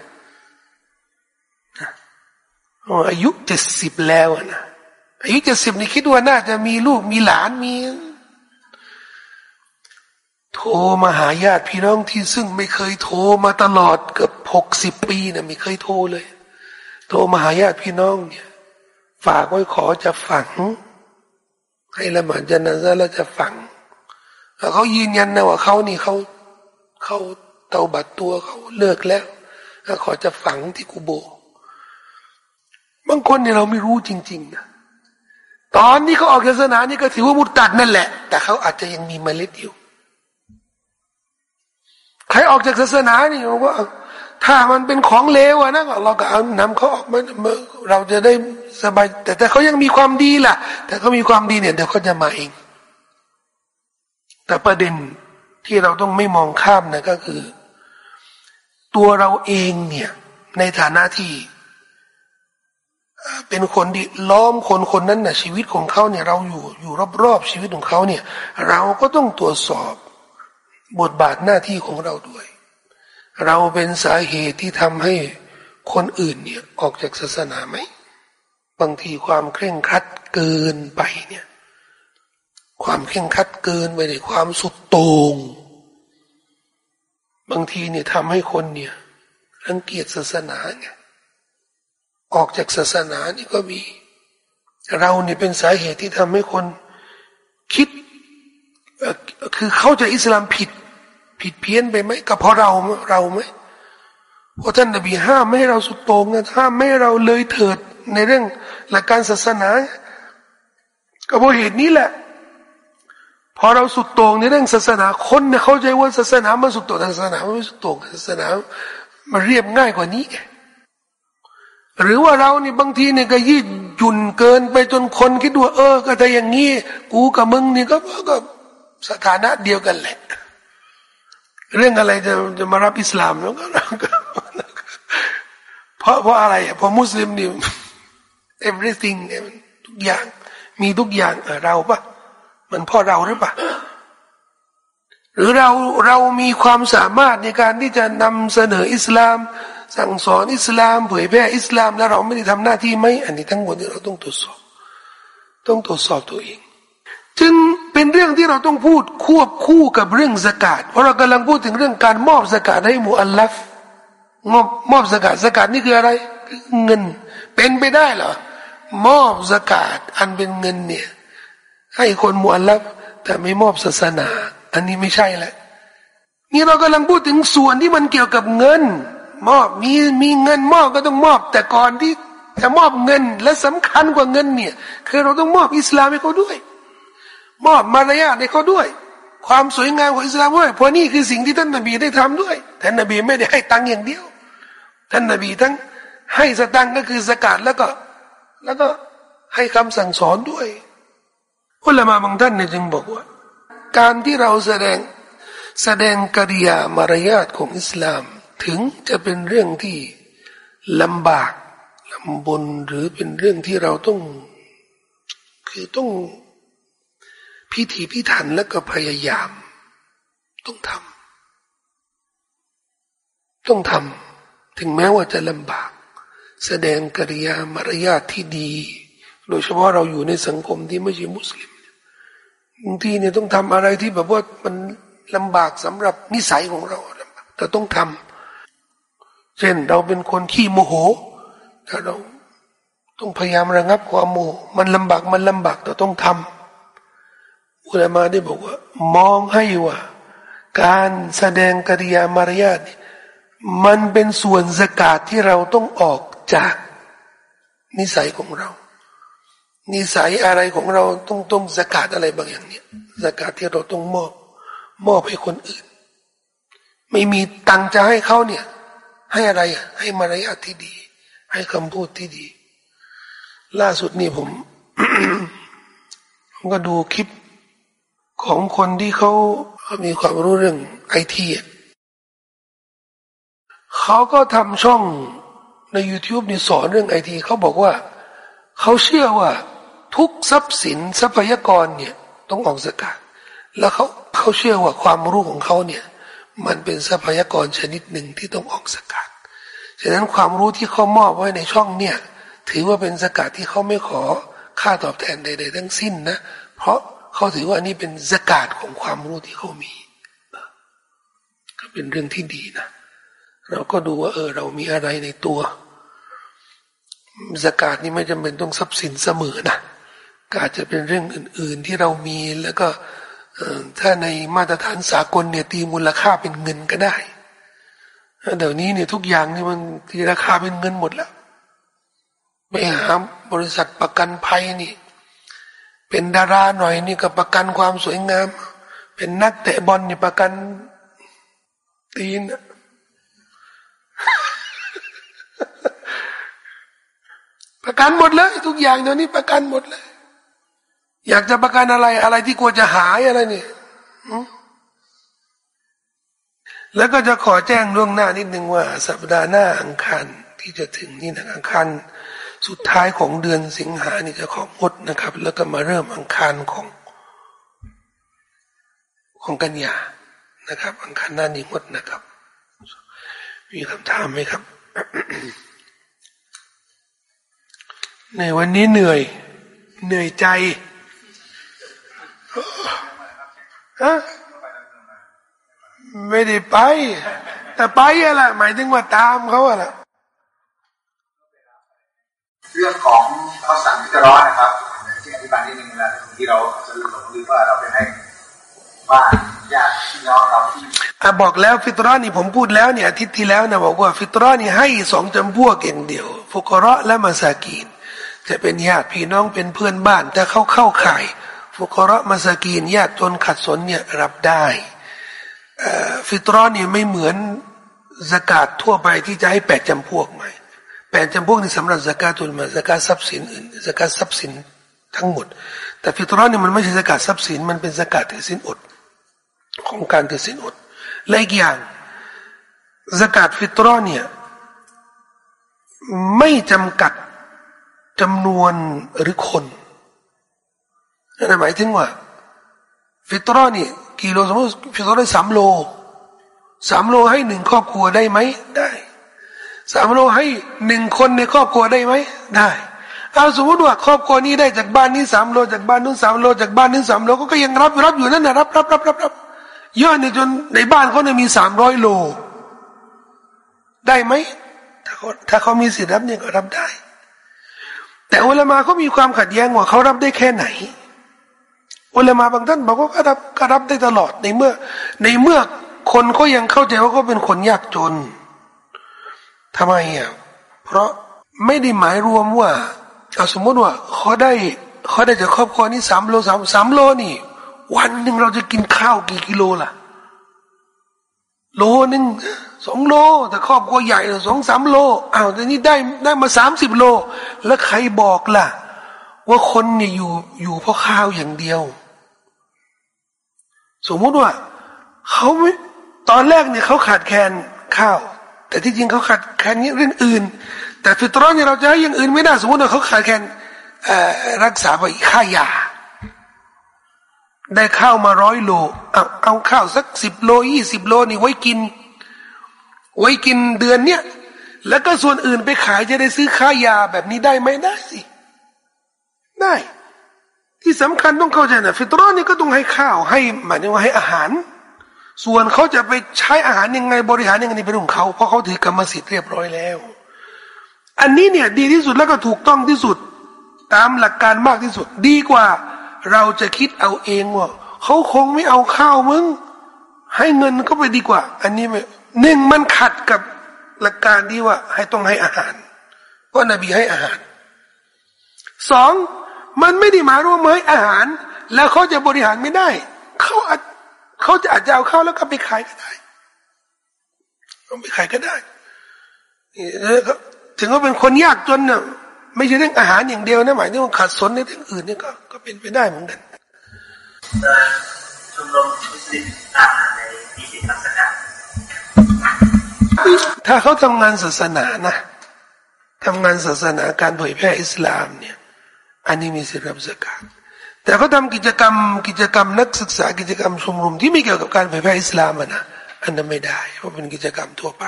อายุเจ็ดสิบแล้วนะอายุเจ็ดสิบนี่คิดว่าน่าจะมีลูกมีหลานมี โทรมาหาญาติพี่น้องที่ซึ่งไม่เคยโทรมาตลอดเกือบหกสิบปีนะไม่เคยโทรเลย โทรมาหาญาติพี่น้องเนี่ย ฝากไว้ขอจะฝัง ให้ละหมาดจันทร์แล้วจะฝังแล้วเขายืนยันนะว่าเขานี่เขาเขาเตาบัดตัวเขาเลิกแล้วแล้วขอจะฝังที่กูโบบางคนเนี่ยเราไม่รู้จริงๆนะตอนนี้เขาออกศาสนานี่ก็ถือว่ามุตตัดนั่นแหละ แต่เขาอาจจะยังมีเมล็ดอยู่ ใครออกจากศาสนานี่บอกว่าถ้ามันเป็นของเลวอะนะเราก็เอานำเขาออกมาเราจะได้สบาย แต่ถ้าเขายังมีความดีล่ะ แต่เขามีความดีเนี่ยเดี๋ยวเขาจะมาเอง แต่ประเด็นที่เราต้องไม่มองข้ามนะก็คือ ตัวเราเองเนี่ย ในฐานะที่ เป็นคนที่ล้อมคนคนนั้นนะ่ะชีวิตของเขาเนี่ย เราอยู่อยู่รอบๆชีวิตของเขาเนี่ย เราก็ต้องตรวจสอบ บทบาทหน้าที่ของเราด้วย เราเป็นสาเหตุที่ทำให้คนอื่นเนี่ยออกจากศาสนาไหม บางทีความเคร่งครัดเกินไปเนี่ย ความเคร่งครัดเกินไปในความสุดโต่งบางทีเนี่ยทำให้คนเนี่ยรังเกียจศาสนาไงออกจากศาสนานี่ก็มี เราเนี่ยเป็นสาเหตุที่ทำให้คนคิดคือเข้าใจอิสลามผิด ผิดเพี้ยนไปไหมก็เพราะเราเราไหมเพราะท่านนบีห้ามไม่ให้เราสุดโต่งนะห้ามไม่ให้เราเลยเถิดในเรื่องหลักการศาสนาก็เพราะเหตุนี้แหละพอเราสุดโต่งในเรื่องศาสนาคนเนี่ยเข้าใจว่าศาสนามันสุดโต่งศาสนาไม่สุดโต่งศาสนามันเรียบง่ายกว่านี้ หรือว่าเรานี่บางทีเนี่ยก็ยืดหยุ่นเกินไปจนคนคิดว่าเออ ก็จะอย่างงี้กูกับมึงนี่ก็ก็สถานะเดียวกันแหละ เรื่องอะไรจะจะมารับอิสลามแล้วก็เพราะเพราะอะไรเพราะมุสลิมนี่ everything ทุกอย่าง มีทุกอย่างเราปะมันพ่อเราหรือปะหรือเราเรามีความสามารถในการที่จะนำเสนออิสลาม สั่งสอนอิสลามเผยแพร่อิสลาม แล้วเราไม่ได้ทำหน้าที่ไหมอันนี้ทั้งหมดนี้เราต้องตรวจสอบ ต้องตรวจสอบตัวเอง จึง เป็นเรื่องที่เราต้องพูดควบคู่กับเรื่องสกาดเพราะเรากำลังพูดถึงเรื่องการมอบสกาดให้มูอัลลัฟมอบมอบสกาดสกาดนี่คืออะไร เงิน เป็นไปได้เหรอมอบสกาดอันเป็นเงินเนี่ย ให้คนมูอัลลัฟแต่ไม่มอบศาสนา อันนี้ไม่ใช่แหละนี่เรากำลังพูดถึงส่วนที่มันเกี่ยวกับเงิน มอบมีมีเงินมอบก็ต้องมอบ แต่ก่อนที่จะมอบเงินและสำคัญกว่าเงินเนี่ย คือเราต้องมอบอิสลามให้เขาด้วย มอบมารยาทให้เขาด้วย ความสวยงามของอิสลามด้วยเพราะนี่คือสิ่งที่ท่านนบีได้ทำด้วยท่านนบีไม่ได้ให้ตังค์อย่างเดียว ท่านนบีทั้งให้สตังค์ก็คือสกัดแล้วก็ แล้วก็ให้คำสั่งสอนด้วยอุลามาบางท่านเนี่ยจึงบอกว่า การที่เราแสดงแสดงกิริยามารยาทของอิสลาม ถึงจะเป็นเรื่องที่ลำบากลำบนหรือเป็นเรื่องที่เราต้อง คือต้อง พิถีพิถันแล้วก็พยายาม ต้องทำต้องทำถึงแม้ว่าจะลำบาก แสดงกิริยามารยาทที่ดี โดยเฉพาะเราอยู่ในสังคมที่ไม่ใช่มุสลิมบางทีเนี่ยต้องทำอะไรที่แบบว่ามันลำบากสำหรับนิสัยของเราแต่ต้องทำเช่นเราเป็นคนขี้โมโหถ้าเราต้องพยายามระงับความโมโหมันลำบากมันลำบากแต่ต้องทำ อุลามาได้บอกว่า มองให้ว่า การแสดงกิริยามารยาทมันเป็นส่วนสกาดที่เราต้องออกจาก นิสัยของเรา นิสัยอะไรของเราต้องต้องสกาดอะไรบางอย่างเนี่ยสกาดที่เราต้องมอบ มอบให้คนอื่น ไม่มีตังจะให้เขาเนี่ย ให้อะไรให้มารยาทที่ดี ให้คำพูดที่ดี ล่าสุดนี่ผมก็ดูคลิป ของคนที่เขามีความรู้เรื่องไอทีเขาก็ทำช่องใน YouTube นี่สอนเรื่องไอทีเขาบอกว่า เขาเชื่อว่า ทุกทรัพย์สินทรัพยากรเนี่ยต้องออกสกาดแล้วเขาเขาเชื่อว่าความรู้ของเขาเนี่ย มันเป็นทรัพยากรชนิดหนึ่งที่ต้องออกสกาดฉะนั้นความรู้ที่เขามอบไว้ในช่องเนี่ย ถือว่าเป็นสกาดที่เขาไม่ขอค่าตอบแทนใด ๆ ทั้งสิ้นนะ เพราะ เขาถือว่านี่เป็นสกาดของความรู้ที่เขามีก็เป็นเรื่องที่ดีนะ เราก็ดูว่า เออ เรามีอะไรในตัวสกาดนี่ไม่จำเป็นต้องทรัพย์สินเสมอนะก็อาจจะเป็นเรื่องอื่น ๆ ที่เรามีแล้วก็ถ้าในมาตรฐานสากลเนี่ยตีมูลค่าเป็นเงินก็ได้เดี๋ยวนี้เนี่ยทุกอย่างนี่มันตีราคาเป็นเงินหมดแล้วไม่หาบริษัทประกันภัยนี่ เป็นดาราหน่อยนี่ก็ประกันความสวยงาม เป็นนักเตะบอลนี่ประกันตีนประกันหมดเลย ทุกอย่างเดี๋ยวนี้ประกันหมดเลย อยากจะประกันอะไร อะไรที่กลัวจะหายอะไรนี่แล้วก็จะขอแจ้งล่วงหน้านิดนึงว่า สัปดาห์หน้าอังคารที่จะถึงนี่นะอังคาร สุดท้ายของเดือนสิงหานี่จะของดนะครับ แล้วก็มาเริ่มอังคารของของกันยานะครับ อังคารหน้านี้งดนะครับ มีคำถามไหมครับ ในวันนี้เหนื่อย เหนื่อยใจฮะไม่ได้ไป แต่ไปอะไรหมายถึงว่าตามเขาอะไร เรื่องของข้าวสารพิจร้อนนะครับที่อธิบายนิดนึงนะที่เราจะหลงลืมว่าเราไปให้บ้านญาติพี่น้องเราที่อะบอกแล้วฟิตรอนี่ผมพูดแล้วเนี่ยอาทิตย์ที่แล้วนะบอกว่าฟิตรอนี่ให้สองจำพวกอย่างเดียวฟุกระและมาสากีนจะเป็นญาติพี่น้องเป็นเพื่อนบ้าน แต่เขาเข้าข่ายฟุกระมาสากีนยากจนขัดสนเนี่ยรับได้ฟิตรอนี่ไม่เหมือนสกาดทั่วไปที่จะให้แปดจำพวกไหม่ แปดจำพวกนี้สำหรับสกาตุลมาสกาทรัพย์สินอื่นสกาทรัพย์สินทั้งหมด แต่ฟิตรอนี่มันไม่ใช่สกาทรัพย์สินมันเป็นสกาถือสินอด ของการถือสินอดและอีกอย่างสกาดฟิตรอเนี่ยไม่จำกัดจำนวนหรือคนนั่นหมายถึงว่า ฟิตรอนี่กิโลสมมติฟิตรอได้สามโลสามโลให้หนึ่งครอบครัวได้ไหมได้ สามโลให้หนึ่งคนในครอบครัวได้ไหมได้ เอาสมมติว่าครอบครัวนี้ได้จากบ้านนี้สามโลจากบ้านนู้นสามโลจากบ้านนี้สามโลก็ยังรับรับอยู่นั่นนะรับรับรับรับรับเยอดเนี่ยจนในบ้านเขาเนี่ยมีสามร้อยโล ได้ไหมถ้าเขาถ้าเขามีสิทธิ์รับเนี่ยก็รับได้ แต่อุลามาเขามีความขัดแย้งว่าเขารับได้แค่ไหนอุลามาบางท่านบอกว่าก็รับก็รับได้ตลอดในเมื่อ ในเมื่อคนเขายังเข้าใจว่าเขาเป็นคนยากจน ทำไมอะเพราะไม่ได้หมายรวมว่าเอาสมมติว่าเขาได้เขาได้จากครอบครัวนี้สามโลสามสามโลนี่ วันหนึ่งเราจะกินข้าวกี่กิโลล่ะ โลหนึ่งสองโล แต่ครอบครัวใหญ่สองสามโลอ้าวแต่นี้ได้ได้มาสามสิบโล แล้วใครบอกล่ะ ว่าคนเนี่ยอยู่อยู่เพราะข้าวอย่างเดียว สมมติว่าเขาไม่ตอนแรกเนี่ยเขาขาดแคลนข้าว แต่ที่จริงเขาขาดแคลนเรื่องอื่น แต่ฟิตรอนเนี่ยเราจะให้อย่างอื่นไม่ได้สมมติว่าเขาขาดแคลนรักษาไปค่ายาได้ข้าวมาร้อยโลเอาเอาข้าวสักสิบโลยี่สิบโลนี่ไว้กิน ไว้กินเดือนเนี้ยแล้วก็ส่วนอื่นไปขายจะได้ซื้อค่ายาแบบนี้ได้ไหมได้สิ ได้ ที่สำคัญต้องเข้าใจนะฟิตรอนนี่ก็ต้องให้ข้าวให้หมายถึงว่าให้อาหาร ส่วนเขาจะไปใช้อาหารยังไงบริหารยังไงนี่เป็นของเขาเพราะเขาถือกรรมสิทธิ์เรียบร้อยแล้ว อันนี้เนี่ยดีที่สุดแล้วก็ถูกต้องที่สุด ตามหลักการมากที่สุด ดีกว่า เราจะคิดเอาเองว่าเขาคงไม่เอาข้าวมึงให้เงินเขาไปดีกว่า อันนี้ไม่หนึ่งมันขัดกับหลักการที่ว่า ให้ต้องให้อาหารเพราะนบีให้อาหารสองมันไม่ได้มายว่าเมื่ออาหาร แล้วเขาจะบริหารไม่ได้ เขาอาจ เขาจะอาจจะเอาเข้าแล้วก็ไปขายก็ได้เอาไปขายก็ได้ถึงว่าเป็นคนยากจนเนี่ยไม่ใช่เรื่องอาหารอย่างเดียวนะหมายถึงว่าขาดสนในเรื่องอื่นเนี่ยก็ก็เป็นไปได้เหมือนกันชมรมมุสลิมตามในมีสิทธิศาสนาถ้าเขาทำงานศาสนานะทำงานศาสนาการเผยแพร่อิสลามเนี่ย อันนี้มีสิทธิรับสกาด แต่เขาทำกิจกรรม กิจกรรมนักศึกษากิจกรรมชมรมที่ไม่เกี่ยวกับการเผยแพร่อิสลามนะอันนั้นไม่ได้เพราะเป็นกิจกรรมทั่วไป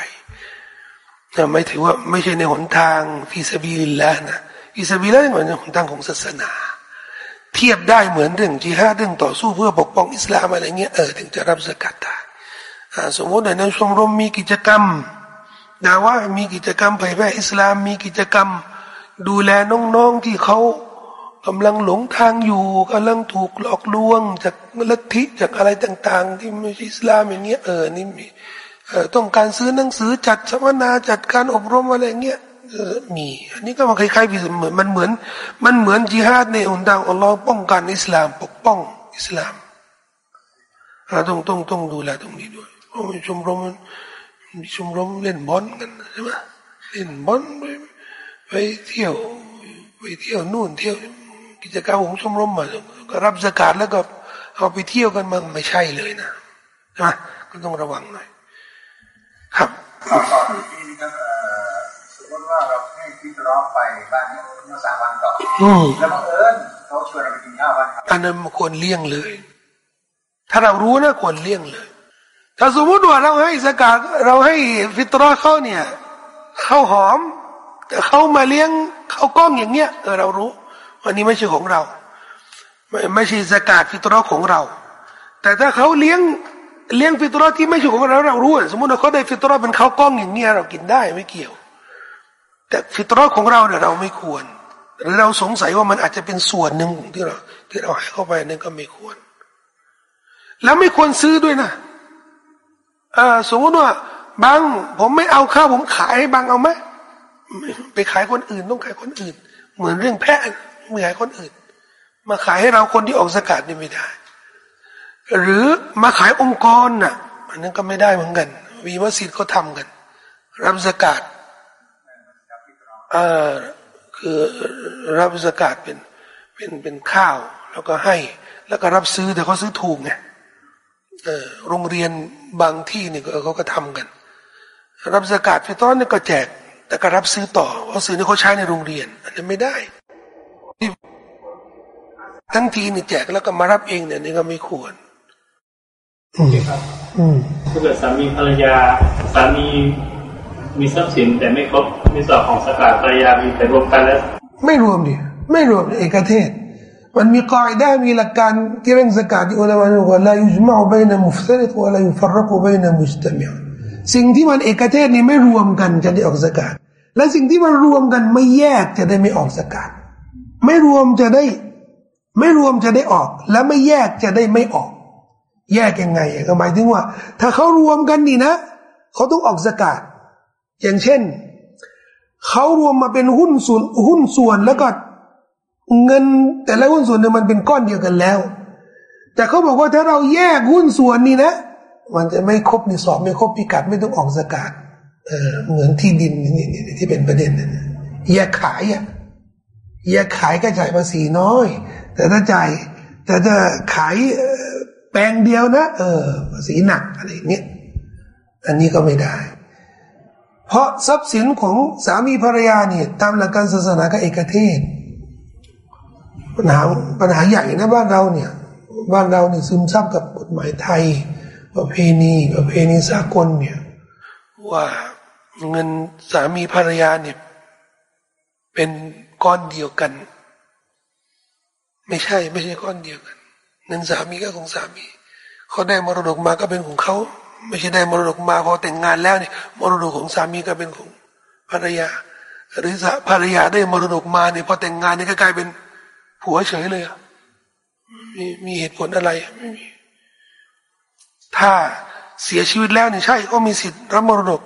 ไม่ถือว่าไม่ใช่ในหนทางฟิสบีลิลละนะฟิสบีลิลละเหมือนหนทางของศาสนา เทียบได้เหมือนเรื่องจิฮาดเรื่องต่อสู้เพื่อปกป้องอิสลามอะไรเงี้ยเออถึงจะรับสกัดได้สมมติในชมรมมีกิจกรรมดาว่ามีกิจกรรมเผยแพร่อิสลาม มีกิจกรรม ดูแลน้องๆที่เขา กำลังหลงทางอยู่กำลังถูกหลอกลวง จากลัทธิจากอะไรต่าง ๆ ที่ไม่ใช่อิสลามอย่างเงี้ยเออนี่มีต้องการซื้อหนังสือจัดสัมมนาจัดการอบรมอะไรเงี้ยมีอันนี้ก็มาคล้ายๆเหมือนมันเหมือน มันเหมือนจิฮาดในอุนดางอัลลอฮ์ป้องกันอิสลาม ปกป้องอิสลามต้องต้องต้องดูแลตรงนี้ด้วยเพราะมีชมรมมีชมรมเล่นบอลกันใช่ไหมเล่นบอลไปไปเที่ยวไปเที่ยวนู่นเที่ยว กิจกรรมของชมรมมาก็รับสกาดแล้วก็เอาไปเที่ยวกันมันไม่ใช่เลยนะใช่ไหมก็ต้องระวังหน่อยครับตอนที่ก็สมมติว่าเราให้พิจารณาไปบ้านเมื่อสามวันต่อแล้วบังเอิญเขาชวนเราไปกินข้าววันอันนั้นควรเลี่ยงเลย ถ้าเรารู้นะควรเลี่ยงเลย ถ้าสมมติว่าเราให้สกาดเราให้ฟิตรอเขาเนี่ยเขาหอม แต่เขามาเลี้ยงเขาก้องอย่างเงี้ยเออเรารู้ วันนี้ไม่ใช่ของเรา ไม่ไม่ใช่สกาดฟิตรอของเรา แต่ถ้าเขาเลี้ยงเลี้ยงฟิตรอที่ไม่ใช่ของเราเรารู้สมมติว่าเขาได้ฟิตรอเป็นข้าวกล้องอย่างเงี้ยเรากินได้ไม่เกี่ยว แต่ฟิตรอของเราเนี่ยเราไม่ควร หรือเราสงสัยว่ามันอาจจะเป็นส่วนหนึ่งที่เราที่เราให้เข้าไปนั่นก็ไม่ควร แล้วไม่ควรซื้อด้วยนะอ่าสมมติว่าบางผมไม่เอาข้าวผมขายให้บางเอาไหมไปขายคนอื่นต้องขายคนอื่น เหมือนเรื่องแพะ ไม่ขายคนอื่น มาขายให้เราคนที่ออกสกัดนี่ไม่ได้ หรือมาขายองค์กรน่ะอันนั้นก็ไม่ได้เหมือนกันวีมัสยิดก็ทำกัน รับสกาดอ่าคือรับสกาดเป็นเป็นเป็นข้าว แล้วก็ให้ แล้วก็รับซื้อแต่เขาซื้อถูกไงเออโรงเรียนบางที่นี่ก็เขาก็ทำกัน รับสกาดฟิตอนนี่ก็แจกแต่ก็รับซื้อต่อเพราะซื้อนี่เขาใช้ในโรงเรียนอันนี้ไม่ได้ ทั้งทีนี่แจกแล้วก็มารับเองเนี่ยนี่ก็ไม่ควรครับถ้าเกิดสามีภรรยา สามีมีทรัพย์สินแต่ไม่ครบในส่วนของสกาภรรยามีแต่รวมกันแล้ว ไม่รวมดิไม่รวมเอกเทศ มันมีกอยได้มีหลักการที่เรื่องสกาดที่อุลามะบอกว่าลายุจมาบัยนมุฟซิริตวะลายุฟรกุบัยนมุสตมิสิ่งที่มันเอกเทศนี่ไม่รวมกันจะได้ออกสกาดและสิ่งที่มันรวมกันไม่แยกจะได้ไม่ออกสกาด ไม่รวมจะได้ ไม่รวมจะได้ออก และไม่แยกจะได้ไม่ออก แยกยังไงก็หมายถึงว่า ถ้าเขารวมกันนี่นะเขาต้องออกสกาดอย่างเช่นเขารวมมาเป็นหุ้นส่วนหุ้นส่วนแล้วก็เงิน แต่ละหุ้นส่วนเนี่ยมันเป็นก้อนเดียวกันแล้ว แต่เขาบอกว่าถ้าเราแยกหุ้นส่วนนี่นะ มันจะไม่ครบในสอบไม่ครบพิกัดไม่ต้องออกสกาดเออเหมือนที่ดินนี่ที่เป็นประเด็นนั่นแยกขายอะ แยกขายก็จ่ายภาษีน้อย แต่ถ้าจ่ายแต่ถ้าขายแปลงเดียวนะ เออภาษีหนักอะไรเงี้ยอันนี้ก็ไม่ได้ เพราะทรัพย์สินของสามีภรรยาเนี่ยตามหลักการศาสนาก็เอกเทศ ปัญหาปัญหาใหญ่นะบ้านเราเนี่ย บ้านเราเนี่ยซึมซับกับกฎหมายไทย ประเพณีประเพณีสากลเนี่ยว่าเงินสามีภรรยาเนี่ยเป็น ก้อนเดียวกัน ไม่ใช่ ไม่ใช่ก้อนเดียวกันเงินสามีก็ของสามีเขาได้มรดกมาก็เป็นของเขาไม่ใช่ได้มรดกมาพอแต่งงานแล้วเนี่ยมรดกของสามีก็เป็นของภรรยา หรือภรรยาได้มรดกมาเนี่ยพอแต่งงานนี่ก็กลายเป็นผัวเฉยเลยมีมีเหตุผลอะไรไม่มีถ้าเสียชีวิตแล้วเนี่ยใช่ก็มีสิทธิ์รับมรดก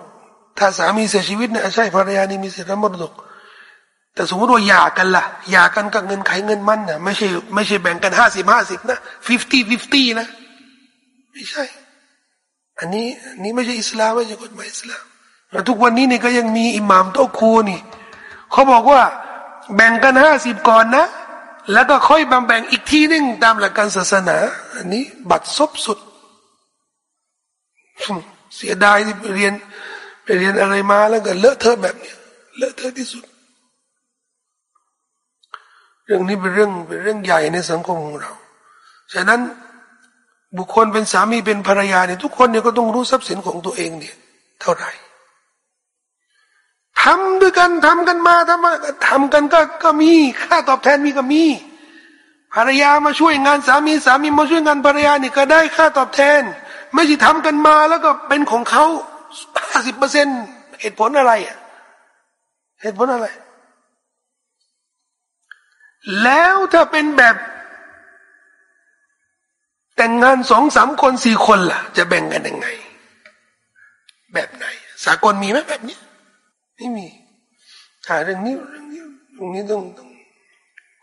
ถ้าสามีเสียชีวิตเนี่ยใช่ภรรยานี่มีสิทธิ์รับมรดก แต่สมมติว่าหย่ากันล่ะหย่ากันก็เงินใครเงินมันนะไม่ใช่ไม่ใช่แบ่งกันห้าสิบห้าสิบนะ fifty-fifty นะ ไม่ใช่ อันนี้อันนี้ไม่ใช่อิสลามไม่ใช่กฎหมายอิสลามแล้วทุกวันนี้นี่ก็ยังมีอิหม่ามโต๊ะครูนี่เขาบอกว่าแบ่งกันห้าสิบก่อนนะ แล้วก็ค่อยบำแบ่งอีกทีหนึ่งตามหลักการศาสนา อันนี้ บัดซบสุด เสียดายที่เรียนไปเรียนอะไรมาแล้วก็เลอะเทอะแบบนี้เลอะเทอะที่สุด รื่องนี้เป็นเรื่องเป็นเรื่องใหญ่ในสังคมของเรา ฉะนั้นบุคคลเป็นสามีเป็นภรรยาเนี่ยทุกคนเนี่ยก็ต้องรู้ทรัพย์สินของตัวเองเนี่ย เท่าไหร่ทำด้วยกันทำกันมาทำมาทำกันก็ก็มีค่าตอบแทนมีก็มี ภรรยามาช่วยงานสามีสามีมาช่วยงานภรรยานี่ก็ได้ค่าตอบแทน ไม่ใช่ทำกันมาแล้วก็เป็นของเขาห้าสิบเปอร์เซ็นเหตุผลอะไรอะเหตุผลอะไร แล้วถ้าเป็นแบบ แต่งงานสองสามคนสี่คนล่ะ จะแบ่งกันยังไง แบบไหน สากลมีไหมแบบนี้ไม่มีหาเรื่องนี้เรื่องนี้ตรงนี้ต้องต้อง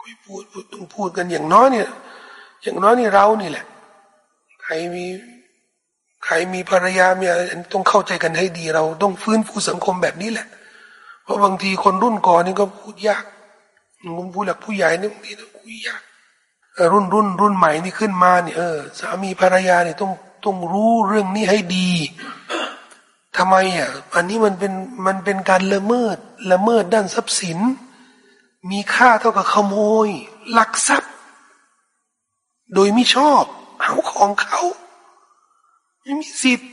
คุยพูดพูดต้องพูดกันอย่างน้อยเนี่ย อย่างน้อยนี่เรานี่แหละ ใครมีใครมีภรรยามีอะไรต้องเข้าใจกันให้ดี เราต้องฟื้นฟูสังคมแบบนี้แหละ เพราะบางทีคนรุ่นก่อนนี่ก็พูดยาก ผมพูดหลักผู้ใหญ่นี่บางทีต้องคุยยากรุ่นรุ่นรุ่นใหม่นี่ขึ้นมาเนี่ยเออสามีภรรยาเนี่ยต้องต้องรู้เรื่องนี้ให้ดีทำไมอะอันนี้มันเป็นมันเป็นการละเมิดละเมิดด้านทรัพย์สิน มีค่าเท่ากับขโมย ลักทรัพย์ โดยไม่ชอบเอาของเขาไม่มีสิทธิ์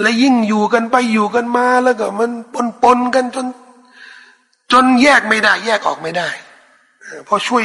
และยิ่งอยู่กันไปอยู่กันมาแล้วก็มันปนปนกันจน จนแยกไม่ได้ แยกออกไม่ได้พอช่วย